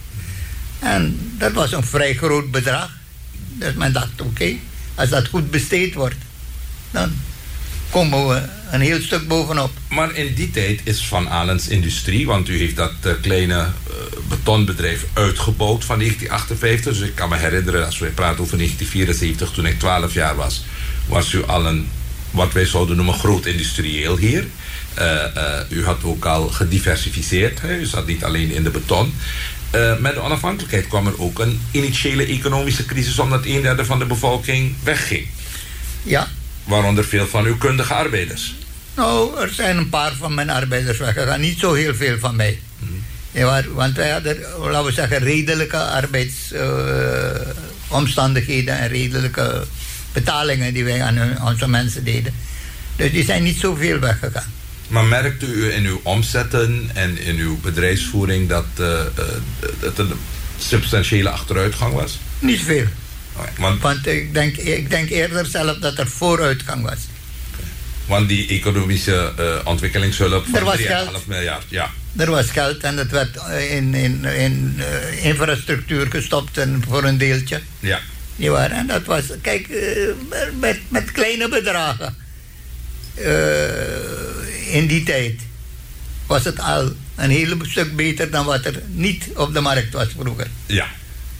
En dat was een vrij groot bedrag. Dus men dacht, oké, als dat goed besteed wordt, dan komen we een heel stuk bovenop. Maar in die tijd is Van Alens Industrie, want u heeft dat eh, kleine eh, betonbedrijf uitgebouwd van 1958. Dus ik kan me herinneren, als we praten over 1974, toen ik 12 jaar was, was u al een, wat wij zouden noemen, groot industrieel hier. Eh, u had ook al gediversificeerd, hè? u zat niet alleen in de beton. Met de onafhankelijkheid kwam er ook een initiële economische crisis, omdat een derde van de bevolking wegging. Ja, Waaronder veel van uw kundige arbeiders. Nou, er zijn een paar van mijn arbeiders weggegaan. Niet zo heel veel van mij. Ja, maar- want wij hadden, laten we zeggen, redelijke arbeidsomstandigheden en redelijke betalingen die wij aan hun- onze mensen deden. Dus die zijn niet zoveel weggegaan. Maar merkte u in uw omzetten en in uw bedrijfsvoering dat eh, eh, het een substantiële achteruitgang was? Niet veel. Want, Want ik denk, ik denk eerder zelf dat er vooruitgang was. Want die economische eh, ontwikkelingshulp van was 3,5 geld. miljard, ja. Er was geld en het werd in, in, in eh, infrastructuur gestopt en voor een deeltje. ja. Niet waar? En dat was, kijk, eh, met, met kleine bedragen. in die tijd was het al een heel stuk beter dan wat er niet op de markt was vroeger. Ja.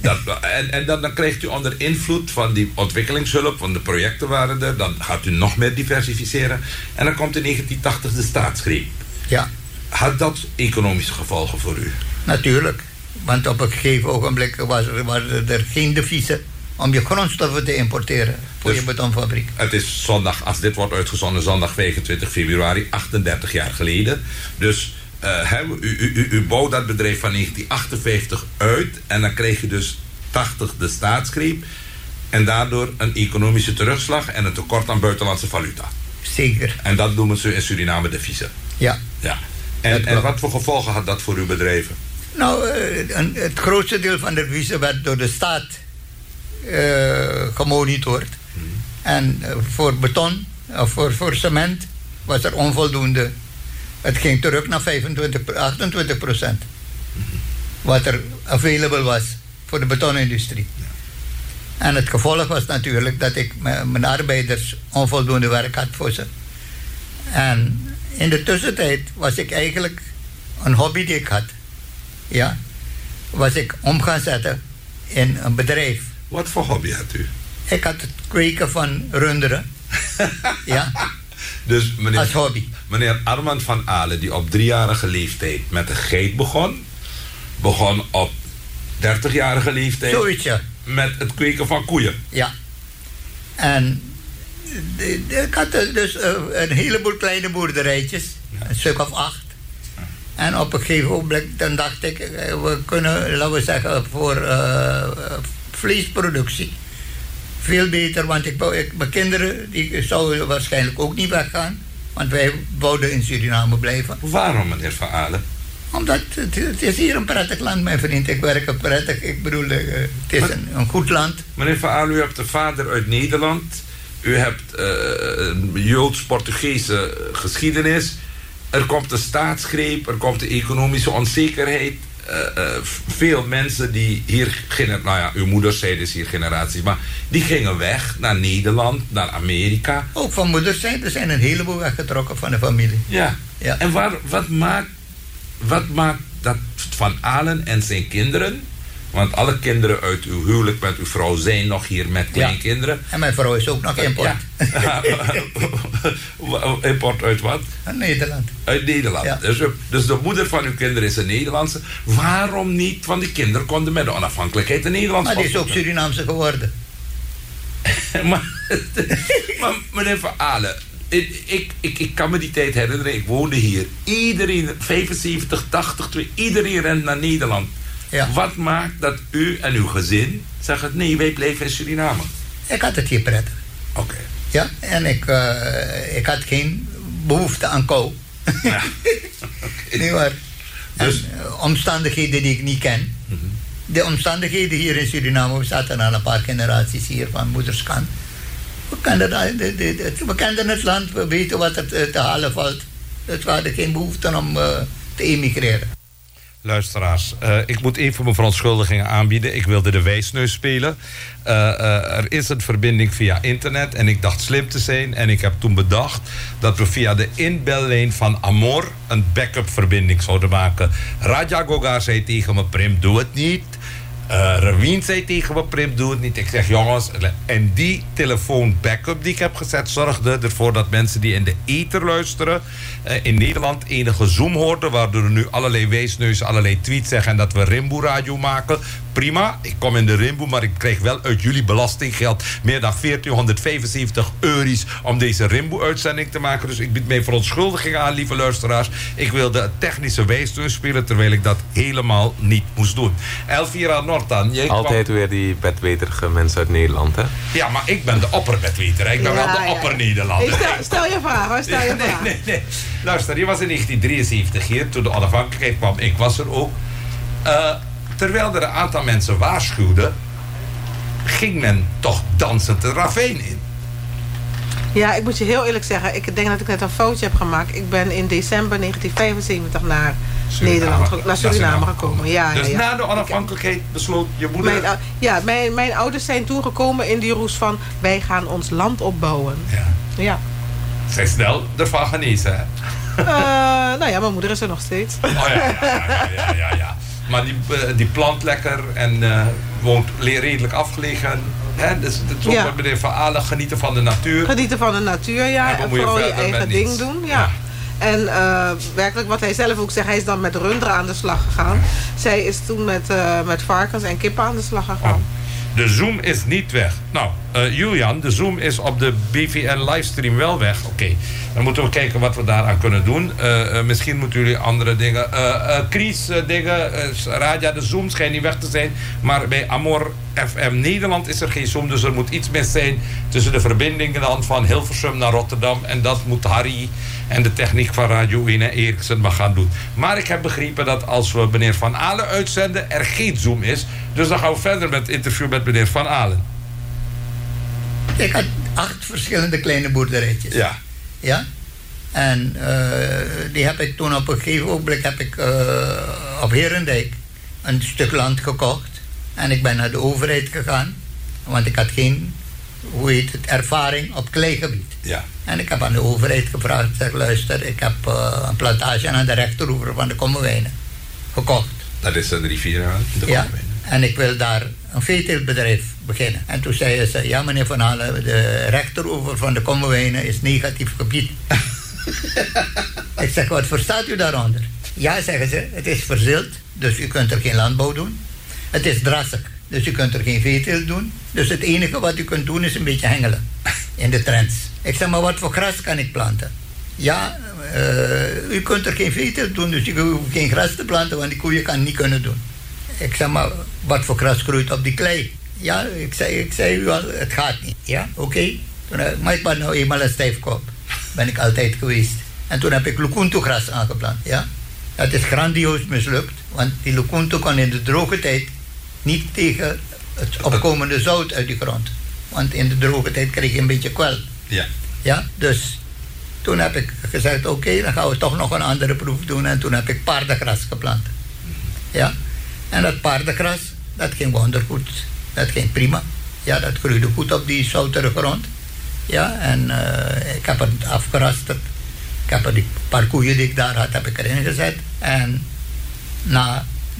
Dat, en en dan, dan krijgt u onder invloed van die ontwikkelingshulp, van de projecten waren er, dan gaat u nog meer diversificeren. En dan komt in 1980 de staatsgreep. Ja, Had dat economische gevolgen voor u? natuurlijk. Want op een gegeven ogenblik was er, waren er geen deviezen om je grondstoffen te importeren voor Dus- je betonfabriek. Het is zondag, als dit wordt uitgezonden, zondag 25 februari, 38 jaar geleden. Dus eh, u, u, u, bouwt dat bedrijf van 1958 uit en dan kreeg je dus 80 de staatsgreep. En daardoor een economische terugslag en een tekort aan buitenlandse valuta. Zeker, En dat noemen ze in Suriname deviezen. ja. Ja. En, en wat voor gevolgen had dat voor uw bedrijven? Nou, eh, het grootste deel van de deviezen werd door de staat eh, gemonitord. En eh, voor beton, of voor, voor cement, was er onvoldoende. Het ging terug naar 25, 28 procent. Wat er available was voor de betonindustrie. En het gevolg was natuurlijk dat ik mijn arbeiders onvoldoende werk had voor ze. En in de tussentijd was ik eigenlijk een hobby die ik had. Ja, was ik om gaan zetten in een bedrijf. Wat voor hobby had u? Ik had het kweken van runderen. (laughs) ja, Dus meneer, als hobby. meneer Armand van Alen, die op driejarige leeftijd met een geit begon, begon op 30-jarige leeftijd met het kweken van koeien. Ja. En de- de- ik had dus eh, een heleboel kleine boerderijtjes, een stuk of acht. En op een gegeven moment dan dacht ik, eh, we kunnen, laten we zeggen, voor eh, vleesproductie veel beter. Want ik, ik, mijn kinderen die zouden waarschijnlijk ook niet weggaan. Want wij wouden in Suriname blijven. Waarom, meneer van Alen? Omdat het, het is hier een prettig land, mijn vriend. Ik werk er prettig. Ik bedoel, eh, het is een, een goed land. Meneer van Alen, u hebt een vader uit Nederland. U hebt eh, een Joods-Portugese geschiedenis. Er komt een staatsgreep, er komt de economische onzekerheid. Eh, eh, veel mensen die hier, nou ja, uw moeder zei dus hier generaties, maar die gingen weg naar Nederland, naar Amerika. Ook van moederszijde zijn een heleboel weggetrokken van de familie. Ja. Ja. En waar, wat, maakt, wat maakt dat Van Alen en zijn kinderen, want alle kinderen uit uw huwelijk met uw vrouw zijn nog hier met kleinkinderen. En mijn vrouw is ook nog import. Ja. (laughs) Import uit wat? Uit Nederland. Uit Nederland. Ja. Dus, u- dus de moeder van uw kinderen is een Nederlandse. Waarom niet? Want die kinderen konden met de onafhankelijkheid in Nederland Maar die is ook. Surinaamse geworden. (laughs) maar, maar meneer Van Alen, ik, ik, ik, kan me die tijd herinneren. Ik woonde hier. Iedereen, 75, 80, twee- iedereen rent naar Nederland. Ja. Wat maakt dat u en uw gezin zeggen... nee, wij blijven in Suriname? Ik had het hier prettig. Oké. Ja, en ik, eh, ik had geen behoefte aan kou. Ja. (laughs) Nee waar. Dus- En, eh, omstandigheden die ik niet ken. De omstandigheden hier in Suriname, we zaten al een paar generaties hier van moederskant. We kenden, we kenden het land, we weten wat er te, te halen valt. Dus we hadden geen behoefte om eh, te emigreren. Luisteraars, eh, ik moet even mijn verontschuldigingen aanbieden. Ik wilde de wijsneus spelen. Eh, eh, er is een verbinding via internet en ik dacht slim te zijn. En ik heb toen bedacht dat we via de inbellijn van Amor een backup verbinding zouden maken. Raja Goga zei tegen me, Prim, doe het niet. Rawien zei tegen me, Prim, doe het niet. Ik zeg, jongens, en die telefoon backup die ik heb gezet... zorgde ervoor dat mensen die in de ether luisteren... eh, in Nederland enige zoom hoorden... waardoor er nu allerlei wijsneuzen, allerlei tweets zeggen... en dat we Rimboe Radio maken. Prima, ik kom in de Rimboe, maar ik krijg wel uit jullie belastinggeld... meer dan 1475 euro's om deze Rimboe-uitzending te maken. Dus ik bied mijn verontschuldiging aan, lieve luisteraars. Ik wilde het technische wijsneus spelen... terwijl ik dat helemaal niet moest doen. Elvira Nortan, jij kwam- Altijd weer die bedweterige mensen uit Nederland, hè? ja, maar ik ben de opperbedweter. Ik ben Ja, wel de ja. opper-Nederlander. Stel, stel je vraag hoor, stel je Nee, vraag. nee, nee. Luister, je was in 1973 hier, toen de onafhankelijkheid kwam. Ik was er ook. Eh, terwijl er een aantal mensen waarschuwden... ging men toch dansend de ravijn in. Ja, ik moet je heel eerlijk zeggen, ik denk dat ik net een foutje heb gemaakt. Ik ben in december 1975 naar Nederland, ge- naar Suriname gekomen. Ja, dus ja, ja. na de onafhankelijkheid besloot je moeder... Mijn, ja, mijn, mijn ouders zijn toen gekomen in die roes van... wij gaan ons land opbouwen. Ja. Ja. Zij snel ervan genezen, hè? Eh, nou ja, mijn moeder is er nog steeds. Oh ja, ja, ja, ja, ja, ja. Maar die, eh, die plant lekker en eh, woont redelijk afgelegen. Hè? Dus het is ook Ja. Van genieten van de natuur. Genieten van de natuur, ja. En En vooral je eigen niets. ding doen, Ja. ja. En werkelijk wat hij zelf ook zegt, hij is dan met runderen aan de slag gegaan. Zij is toen met, met varkens en kippen aan de slag gegaan. De Zoom is niet weg. Nou, eh, Julian, de Zoom is op de BVN livestream wel weg. Oké, dan moeten we kijken wat we daaraan kunnen doen. Eh, eh, misschien moeten jullie andere dingen... Chris, dingen, Raja, de Zoom schijnt niet weg te zijn. Maar bij Amor FM Nederland is er geen Zoom. Dus er moet iets mis zijn tussen de verbindingen dan van Hilversum naar Rotterdam. En dat moet Harry en de techniek van Radio 1 en Eriksen maar gaan doen. Maar ik heb begrepen dat als we meneer Van Alen uitzenden... er geen Zoom is. Dus dan gaan we verder met het interview met meneer Van Alen. Ik had acht verschillende kleine boerderijtjes. Ja. Ja? En eh, die heb ik toen op een gegeven ogenblik heb ik, eh, op Herendijk een stuk land gekocht. En ik ben naar de overheid gegaan. Want ik had geen, hoe heet het, ervaring op kleigebied. Ja. En ik heb aan de overheid gevraagd, zeg luister, ik heb eh, een plantage aan de rechteroever van de Kommerwijnen gekocht. Dat is een rivier aan de Ja, en ik wil daar een veeteeltbedrijf beginnen. En toen zei ze, ja meneer Van Halen, de rechteroever van de Kommerwijnen is negatief gebied. (laughs) ik zeg, wat verstaat u daaronder? Ja, zeggen ze, het is verzild, dus u kunt er geen landbouw doen. Het is drassig, dus u kunt er geen veeteelt doen. Dus het enige wat u kunt doen is een beetje hengelen (laughs) in de trends. Ik zeg, maar wat voor gras kan ik planten? Ja, eh, u kunt er geen veeteelt doen, dus u hoeft geen gras te planten, want die koeien kan niet kunnen doen. Ik zeg maar, wat voor gras groeit op die klei? Ja, ik zei, ik zei u al, het gaat niet. Ja, oké. Toen, eh, Maar ik ben nou eenmaal een stijfkop. Ben ik altijd geweest. En toen heb ik Lukuntu-gras aangeplant. Ja. Dat is grandioos mislukt. Want die Lukuntu kan in de droge tijd niet tegen het opkomende zout uit de grond. Want in de droge tijd kreeg je een beetje kwel. Ja. Ja, dus toen heb ik gezegd, oké, dan gaan we toch nog een andere proef doen. En toen heb ik paardengras geplant. Ja, en dat paardengras, dat ging wondergoed. Dat ging prima. Ja, dat groeide goed op die zoutere grond. Ja, en eh, ik heb het afgerasterd. Ik heb er die paar koeien die ik daar had, heb ik erin gezet. En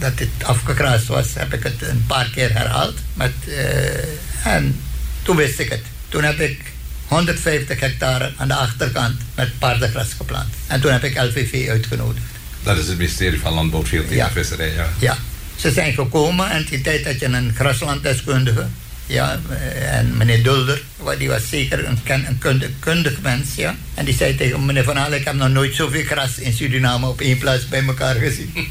nadat het afgekrast was, heb ik het een paar keer herhaald. Met, eh, en toen wist ik het. Toen heb ik 150 hectare aan de achterkant met paardengras geplant. En toen heb ik LVV uitgenodigd. Dat is het ministerie van Landbouw, Veeteelt Ja. en Visserij. Ja. Ja, ze zijn gekomen en die tijd had je een graslanddeskundige. Ja, eh, en meneer Dulder, die was zeker een, ken, een kundig, kundig mens, ja. En die zei tegen meneer Van Halen, ik heb nog nooit zoveel gras in Suriname op één plaats bij elkaar gezien. (laughs)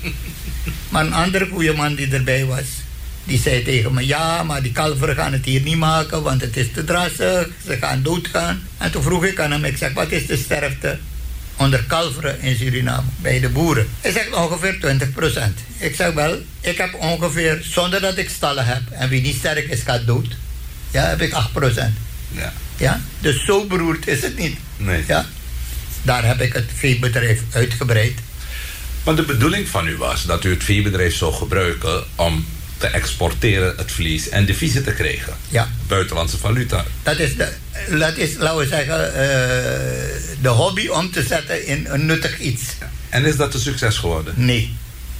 maar een andere goede man die erbij was, die zei tegen me, ja, maar die kalveren gaan het hier niet maken, want het is te drassig, ze gaan doodgaan. En toen vroeg ik aan hem, ik zeg, wat is de sterfte onder kalveren in Suriname, bij de boeren. Hij zegt ongeveer 20% Ik zeg wel, ik heb ongeveer, zonder dat ik stallen heb, en wie niet sterk is, gaat dood. Ja, heb ik 8 Ja. Ja, dus zo beroerd is het niet. Nee. Ja, daar heb ik het veebedrijf uitgebreid. Maar de bedoeling van u was dat u het veebedrijf zou gebruiken om te exporteren het vlees en deviezen te krijgen. Ja. Buitenlandse valuta. Dat is, de, dat is laten we zeggen, eh, de hobby om te zetten in een nuttig iets. En is dat een succes geworden? Nee.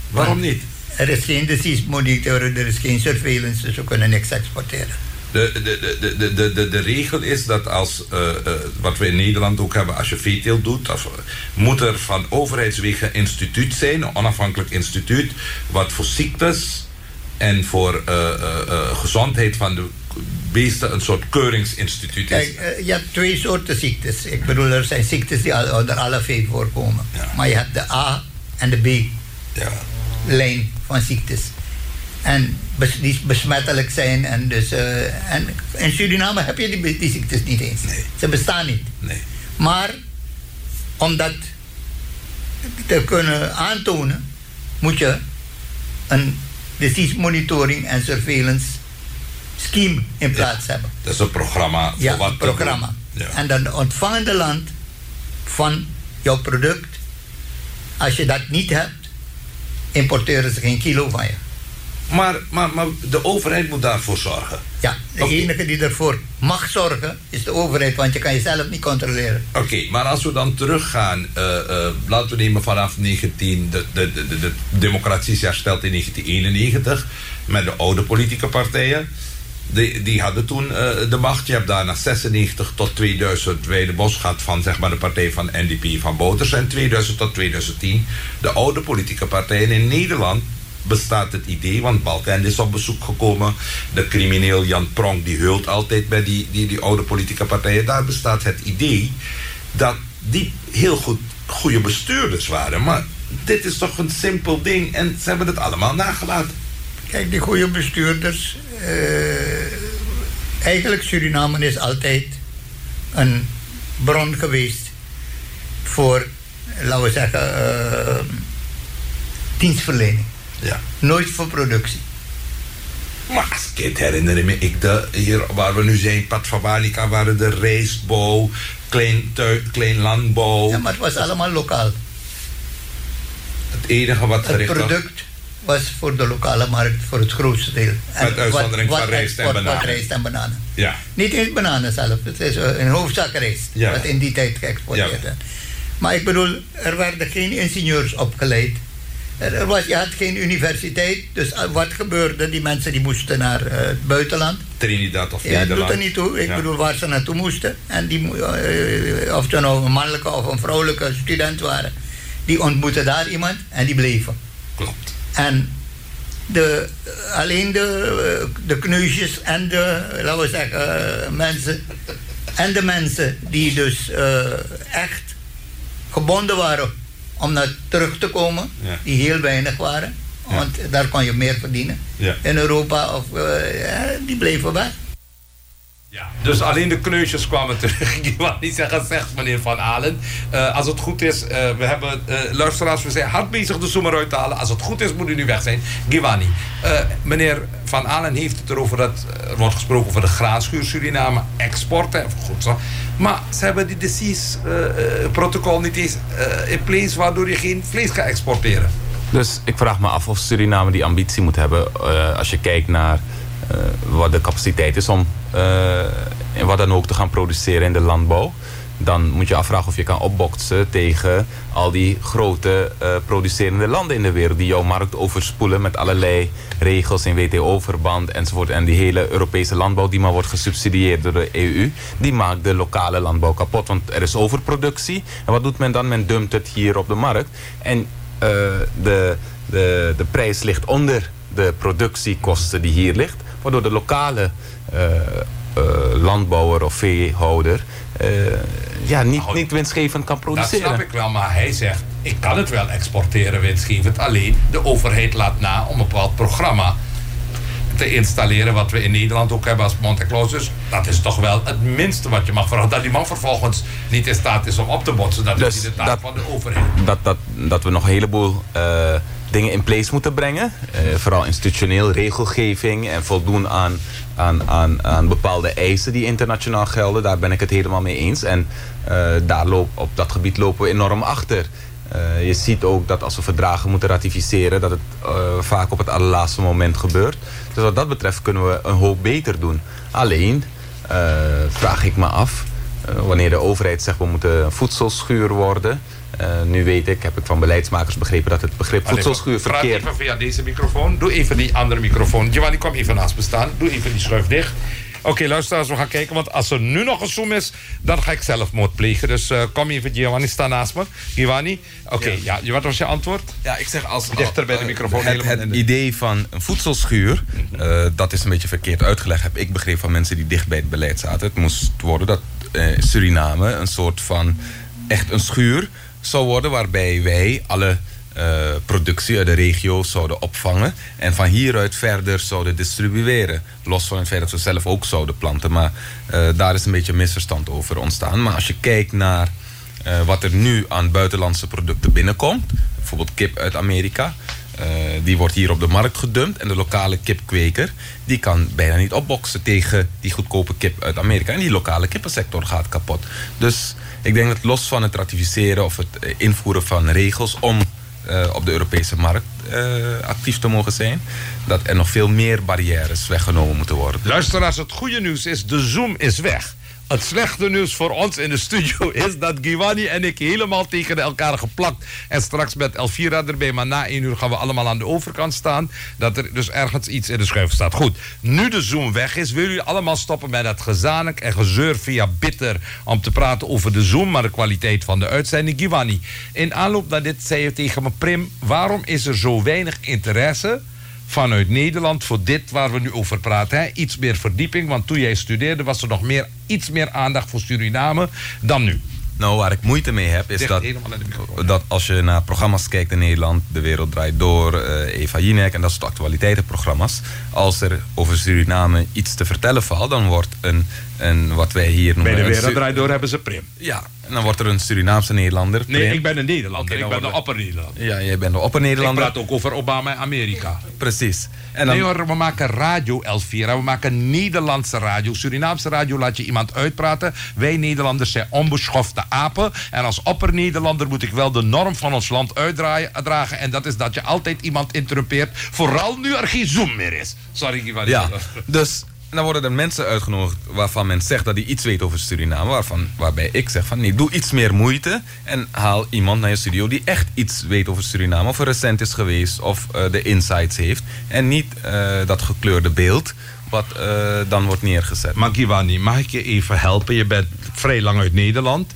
Waarom niet? Er is geen disease monitor, er is geen surveillance, dus we kunnen niks exporteren. De, de, de, de, de, de, de regel is dat als, eh, eh, wat we in Nederland ook hebben, als je veeteelt doet, of, moet er van overheidswege een instituut zijn, een onafhankelijk instituut, wat voor ziektes en voor eh, eh, eh, gezondheid van de beesten een soort keuringsinstituut is. Kijk, eh, je hebt twee soorten ziektes. Ik bedoel, er zijn ziektes die al- onder alle vee voorkomen. Ja. Maar je hebt de A en de B-lijn Ja. van ziektes. En bes- die besmettelijk zijn. En, dus, eh, en in Suriname heb je die, die ziektes niet eens. Nee. Ze bestaan niet. Nee. Maar om dat te kunnen aantonen, moet je een disease monitoring en surveillance scheme in plaats hebben. Dat is een programma voor Ja, wat een programma. Ja. En dan de ontvangende land van jouw product, als je dat niet hebt, importeren ze geen kilo van je. Maar, maar, maar de overheid moet daarvoor zorgen. Ja, de enige die ervoor mag zorgen is de overheid, want je kan jezelf niet controleren. Oké, maar als we dan teruggaan, eh, eh, laten we nemen vanaf 19, de, de, de, de, de democratie is hersteld in 1991 met de oude politieke partijen. Die, die hadden toen eh, de macht. Je hebt daarna 96 tot 2000 Weide Bos gehad van zeg maar, de partij van NDP van Boters. En 2000 tot 2010 de oude politieke partijen in Nederland bestaat het idee, want Balkan is op bezoek gekomen. De crimineel Jan Pronk die hult altijd bij die, die, die oude politieke partijen. Daar bestaat het idee dat die heel goed goede bestuurders waren. Maar dit is toch een simpel ding en ze hebben het allemaal nagelaten. Kijk, die goede bestuurders. eh, eigenlijk Suriname is altijd een bron geweest voor, laten we zeggen, eh, dienstverlening. Ja. Nooit voor productie. Maar als kind herinner me ik de, hier waar we nu zijn, Pad van Walika, waren de rijstbouw, klein, klein landbouw. Ja, maar het was allemaal lokaal. Het enige wat Het gericht product was voor de lokale markt voor het grootste deel. En Met uitzondering wat- van rijst en bananen. rijst en bananen. Ja. Niet eens bananen zelf. Het is eh, een hoofdzak rijst. Ja. Wat in die tijd geëxporteerd Ja. werd. Maar ik bedoel, er werden geen ingenieurs opgeleid. Er er was, je had geen universiteit. Dus eh, wat gebeurde? Die mensen die moesten naar eh, het buitenland. Trinidad of Ja, het doet Nederland. er niet toe. Ik Ja. bedoel, waar ze naartoe moesten. En die, eh, of ze nou een mannelijke of een vrouwelijke student waren. Die ontmoetten daar iemand en die bleven. Klopt. En de, alleen de, eh, de kneusjes en de, laten we zeggen, eh, mensen. En de mensen die dus eh, echt gebonden waren om naar terug te komen, Ja. die heel weinig waren. Want daar kon je meer verdienen. Ja. In Europa, of, eh, ja, die bleven weg. Ja, dus alleen de kneusjes kwamen terug. (laughs) Ik wil niet zeggen, zegt meneer Van Alen. Eh, als het goed is, eh, we hebben luisteraars, we zijn hard bezig de zomer uit te halen. Als het goed is, moet u nu weg zijn. Giovanni, meneer Van Alen heeft het erover dat er wordt gesproken over de graanschuur Suriname, exporten. Goed zo. Maar ze hebben die disease-protocol niet eens eh, in place waardoor je geen vlees gaat exporteren. Dus ik vraag me af of Suriname die ambitie moet hebben eh, als je kijkt naar eh, wat de capaciteit is om eh, wat dan ook te gaan produceren in de landbouw. Dan moet je afvragen of je kan opboksen tegen al die grote eh, producerende landen in de wereld die jouw markt overspoelen met allerlei regels in WTO-verband enzovoort. En die hele Europese landbouw die maar wordt gesubsidieerd door de EU, die maakt de lokale landbouw kapot. Want er is overproductie. En wat doet men dan? Men dumpt het hier op de markt. En eh, de, de, de prijs ligt onder de productiekosten die hier ligt. Waardoor de lokale eh, landbouwer of veehouder eh, ja, niet, niet winstgevend kan Dat produceren. snap ik wel, maar hij zegt: ik kan het wel exporteren winstgevend. Alleen de overheid laat na om een bepaald programma te installeren. Wat we in Nederland ook hebben als Monte Claus. Dus dat is toch wel het minste wat je mag verwachten. Dat die man vervolgens niet in staat is om op te botsen. Dat Dus is niet de taak dat- van de overheid. dat, dat, dat we nog een heleboel eh, dingen in place moeten brengen. Eh, vooral institutioneel, regelgeving en voldoen aan, aan, aan, aan bepaalde eisen die internationaal gelden. Daar ben ik het helemaal mee eens. En eh, daar loop, op dat gebied lopen we enorm achter. Eh, je ziet ook dat als we verdragen moeten ratificeren, dat het eh, vaak op het allerlaatste moment gebeurt. Dus wat dat betreft kunnen we een hoop beter doen. Alleen vraag ik me af, wanneer de overheid zegt we moeten voedselschuur worden. Eh, nu weet ik, heb ik van beleidsmakers begrepen dat het begrip voedselschuur Praat verkeerd even via deze microfoon. Doe even die andere microfoon. Giovanni, kom even naast me staan. Doe even die schuif dicht. Oké, luisteraars, we gaan kijken. Want als er nu nog een zoom is, dan ga ik zelfmoord plegen. Dus eh, kom even, Giovanni, sta naast me. Giovanni, oké, ja. wat was je antwoord? Ja, ik zeg als... Dichter bij de microfoon, Het, helemaal het idee van een voedselschuur, eh, dat is een beetje verkeerd uitgelegd, heb ik begrepen van mensen die dicht bij het beleid zaten. Het moest worden dat eh, Suriname een soort van echt een schuur zou worden waarbij wij alle eh, productie uit de regio zouden opvangen en van hieruit verder zouden distribueren. Los van het feit dat we zelf ook zouden planten, maar eh, daar is een beetje misverstand over ontstaan. Maar als je kijkt naar eh, wat er nu aan buitenlandse producten binnenkomt, bijvoorbeeld kip uit Amerika, die wordt hier op de markt gedumpt en de lokale kipkweker die kan bijna niet opboksen tegen die goedkope kip uit Amerika. En die lokale kippensector gaat kapot. Dus ik denk dat los van het ratificeren of het eh, invoeren van regels om eh, op de Europese markt eh, actief te mogen zijn, dat er nog veel meer barrières weggenomen moeten worden. Luisteraars, het goede nieuws is, de Zoom is weg. Het slechte nieuws voor ons in de studio (laughs) is dat Giovanni en ik helemaal tegen elkaar geplakt. En straks met Elvira erbij, maar na één uur gaan we allemaal aan de overkant staan. Dat er dus ergens iets in de schuif staat. Goed, nu de Zoom weg is, willen jullie allemaal stoppen met dat gezanik en gezeur via Bitter. Om te praten over de Zoom, maar de kwaliteit van de uitzending. Giovanni, in aanloop naar dit zei je tegen me, Prim, waarom is er zo weinig interesse vanuit Nederland voor dit waar we nu over praten. Hè? Iets meer verdieping, want toen jij studeerde was er nog meer, iets meer aandacht voor Suriname dan nu. Nou, waar ik moeite mee heb, is dat, dat als je naar programma's kijkt in Nederland, De Wereld Draait Door, eh, Eva Jinek en dat soort actualiteitenprogramma's, als er over Suriname iets te vertellen valt, dan wordt een, een wat wij hier noemen... Bij de wereld draait door hebben ze Prim. Ja, en dan wordt er een Surinaamse Nederlander. Nee, ik ben een Nederlander. Ik ben de opper Nederlander. Ja, jij bent de Ik opper-Nederlander. praat ook over Obama en Amerika. Precies. En dan, Nee hoor, we maken radio, Elvira. We maken Nederlandse radio. Surinaamse radio laat je iemand uitpraten. Wij Nederlanders zijn onbeschofte apen. En als opper-Nederlander moet ik wel de norm van ons land uitdragen. En dat is dat je altijd iemand interrumpeert. Vooral nu er geen Zoom meer is. Sorry, Giovanni. Ja, (laughs) dus dan worden er mensen uitgenodigd waarvan men zegt dat hij iets weet over Suriname. Waarvan, waarbij ik zeg van nee, doe iets meer moeite. En haal iemand naar je studio die echt iets weet over Suriname. Of er recent is geweest of eh, de insights heeft. En niet eh, dat gekleurde beeld wat eh, dan wordt neergezet. Maar Giovanni, mag ik je even helpen? Je bent vrij lang uit Nederland.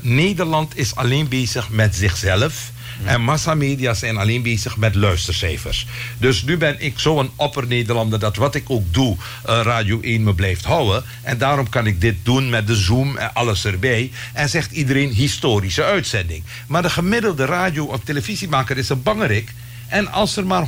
Nederland is alleen bezig met zichzelf. En massamedia zijn alleen bezig met luistercijfers. Dus nu ben ik zo'n opper-Nederlander dat wat ik ook doe, eh, Radio 1 me blijft houden. En daarom kan ik dit doen met de Zoom en alles erbij. En zegt iedereen historische uitzending. Maar de gemiddelde radio- of televisiemaker is een bangerik. En als er maar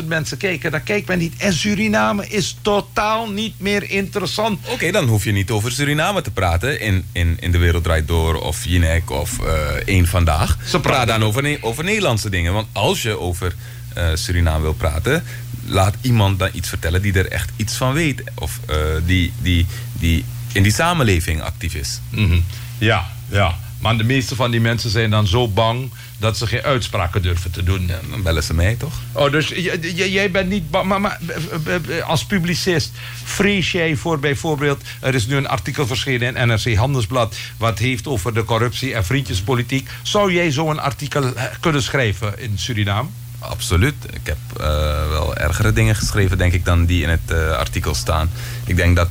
100.000 mensen kijken, dan kijkt men niet. En Suriname is totaal niet meer interessant. Oké, dan hoef je niet over Suriname te praten in, in, in De Wereld Draait Door of Jinek of eh Eén Vandaag. Ze praat dan over, over Nederlandse dingen. Want als je over eh, Suriname wil praten, laat iemand dan iets vertellen die er echt iets van weet. Of eh, die, die, die in die samenleving actief is. Mhm. Ja, ja. Maar de meeste van die mensen zijn dan zo bang dat ze geen uitspraken durven te doen. Ja, dan bellen ze mij toch? Oh, dus jij bent niet bang. Maar, maar eh, eh, eh, als publicist, vrees jij voor bijvoorbeeld. Er is nu een artikel verschenen in NRC Handelsblad. wat heeft over de corruptie en vriendjespolitiek. Zou jij zo'n artikel kunnen schrijven in Suriname? Absoluut. Ik heb wel ergere dingen geschreven, denk ik, dan die in het artikel staan. Ik denk dat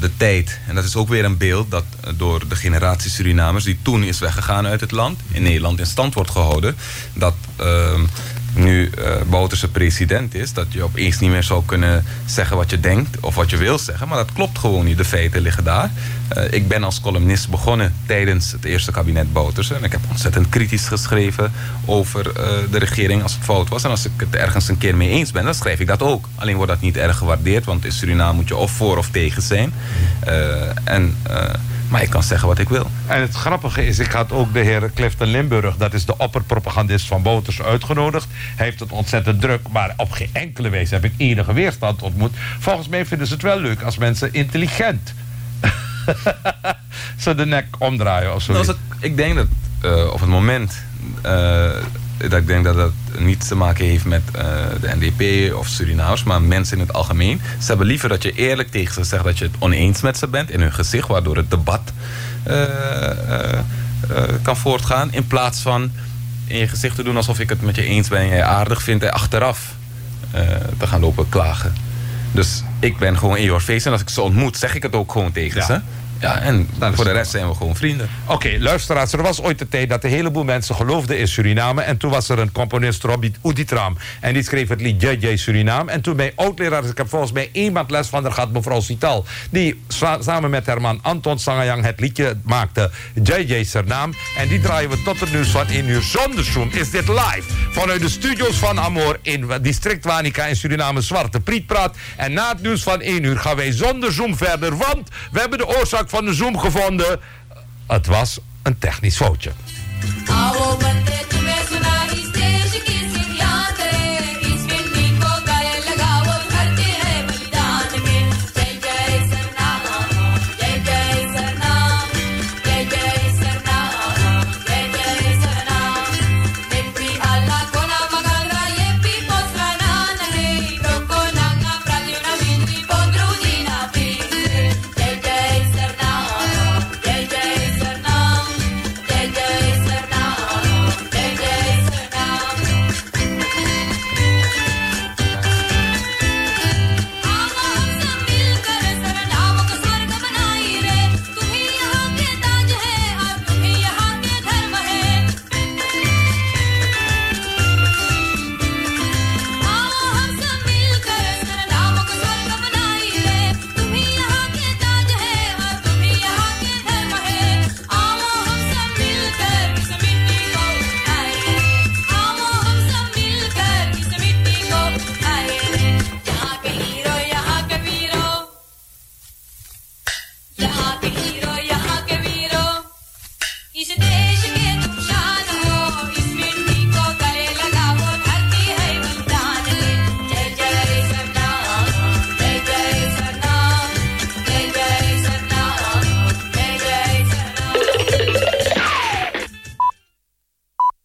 de tijd, en dat is ook weer een beeld dat eh, door de generatie Surinamers die toen is weggegaan uit het land, in Nederland in stand wordt gehouden, dat ehm, nu Bouterse president is, dat je opeens niet meer zou kunnen zeggen wat je denkt of wat je wil zeggen. Maar dat klopt gewoon niet. De feiten liggen daar. Eh, ik ben als columnist begonnen tijdens het eerste kabinet Bouterse. En ik heb ontzettend kritisch geschreven over eh, de regering als het fout was. En als ik het ergens een keer mee eens ben, dan schrijf ik dat ook. Alleen wordt dat niet erg gewaardeerd, want in Suriname moet je of voor of tegen zijn. Eh, en, maar ik kan zeggen wat ik wil. En het grappige is, ik had ook de heer Clifton Limburg, dat is de opperpropagandist van Boters, uitgenodigd. Hij heeft het ontzettend druk, maar op geen enkele wijze heb ik enige weerstand ontmoet. Volgens mij vinden ze het wel leuk als mensen intelligent (laughs) ze de nek omdraaien of zo. Nou, ik denk dat eh, op het moment eh, dat ik denk dat dat niets te maken heeft met eh, de NDP of Surinamers, maar mensen in het algemeen. Ze hebben liever dat je eerlijk tegen ze zegt dat je het oneens met ze bent in hun gezicht, waardoor het debat eh, eh, kan voortgaan. In plaats van in je gezicht te doen alsof ik het met je eens ben en jij aardig vindt en achteraf te gaan lopen klagen. Dus ik ben gewoon in your face en als ik ze ontmoet, zeg ik het ook gewoon tegen Ja. ze. Ja, en is voor de rest zijn we gewoon vrienden. Oké, luisteraars, er was ooit een tijd dat een heleboel mensen geloofden in Suriname. En toen was er een componist, Robbie Oeditram. En die schreef het lied JJ Suriname. En toen bij oud-leraars, ik heb volgens mij één maand les van haar gehad, mevrouw Cital. Die sa- samen met haar man Anton Sangayang het liedje maakte, JJ Suriname. En die draaien we tot het nieuws van 1 uur. Zonder Zoom is dit live vanuit de studios van Amor in district Wanica in Suriname Zwarte Prietpraat. En na het nieuws van 1 uur gaan wij zonder Zoom verder, want we hebben de oorzaak van de Zoom gevonden. Het was een technisch foutje.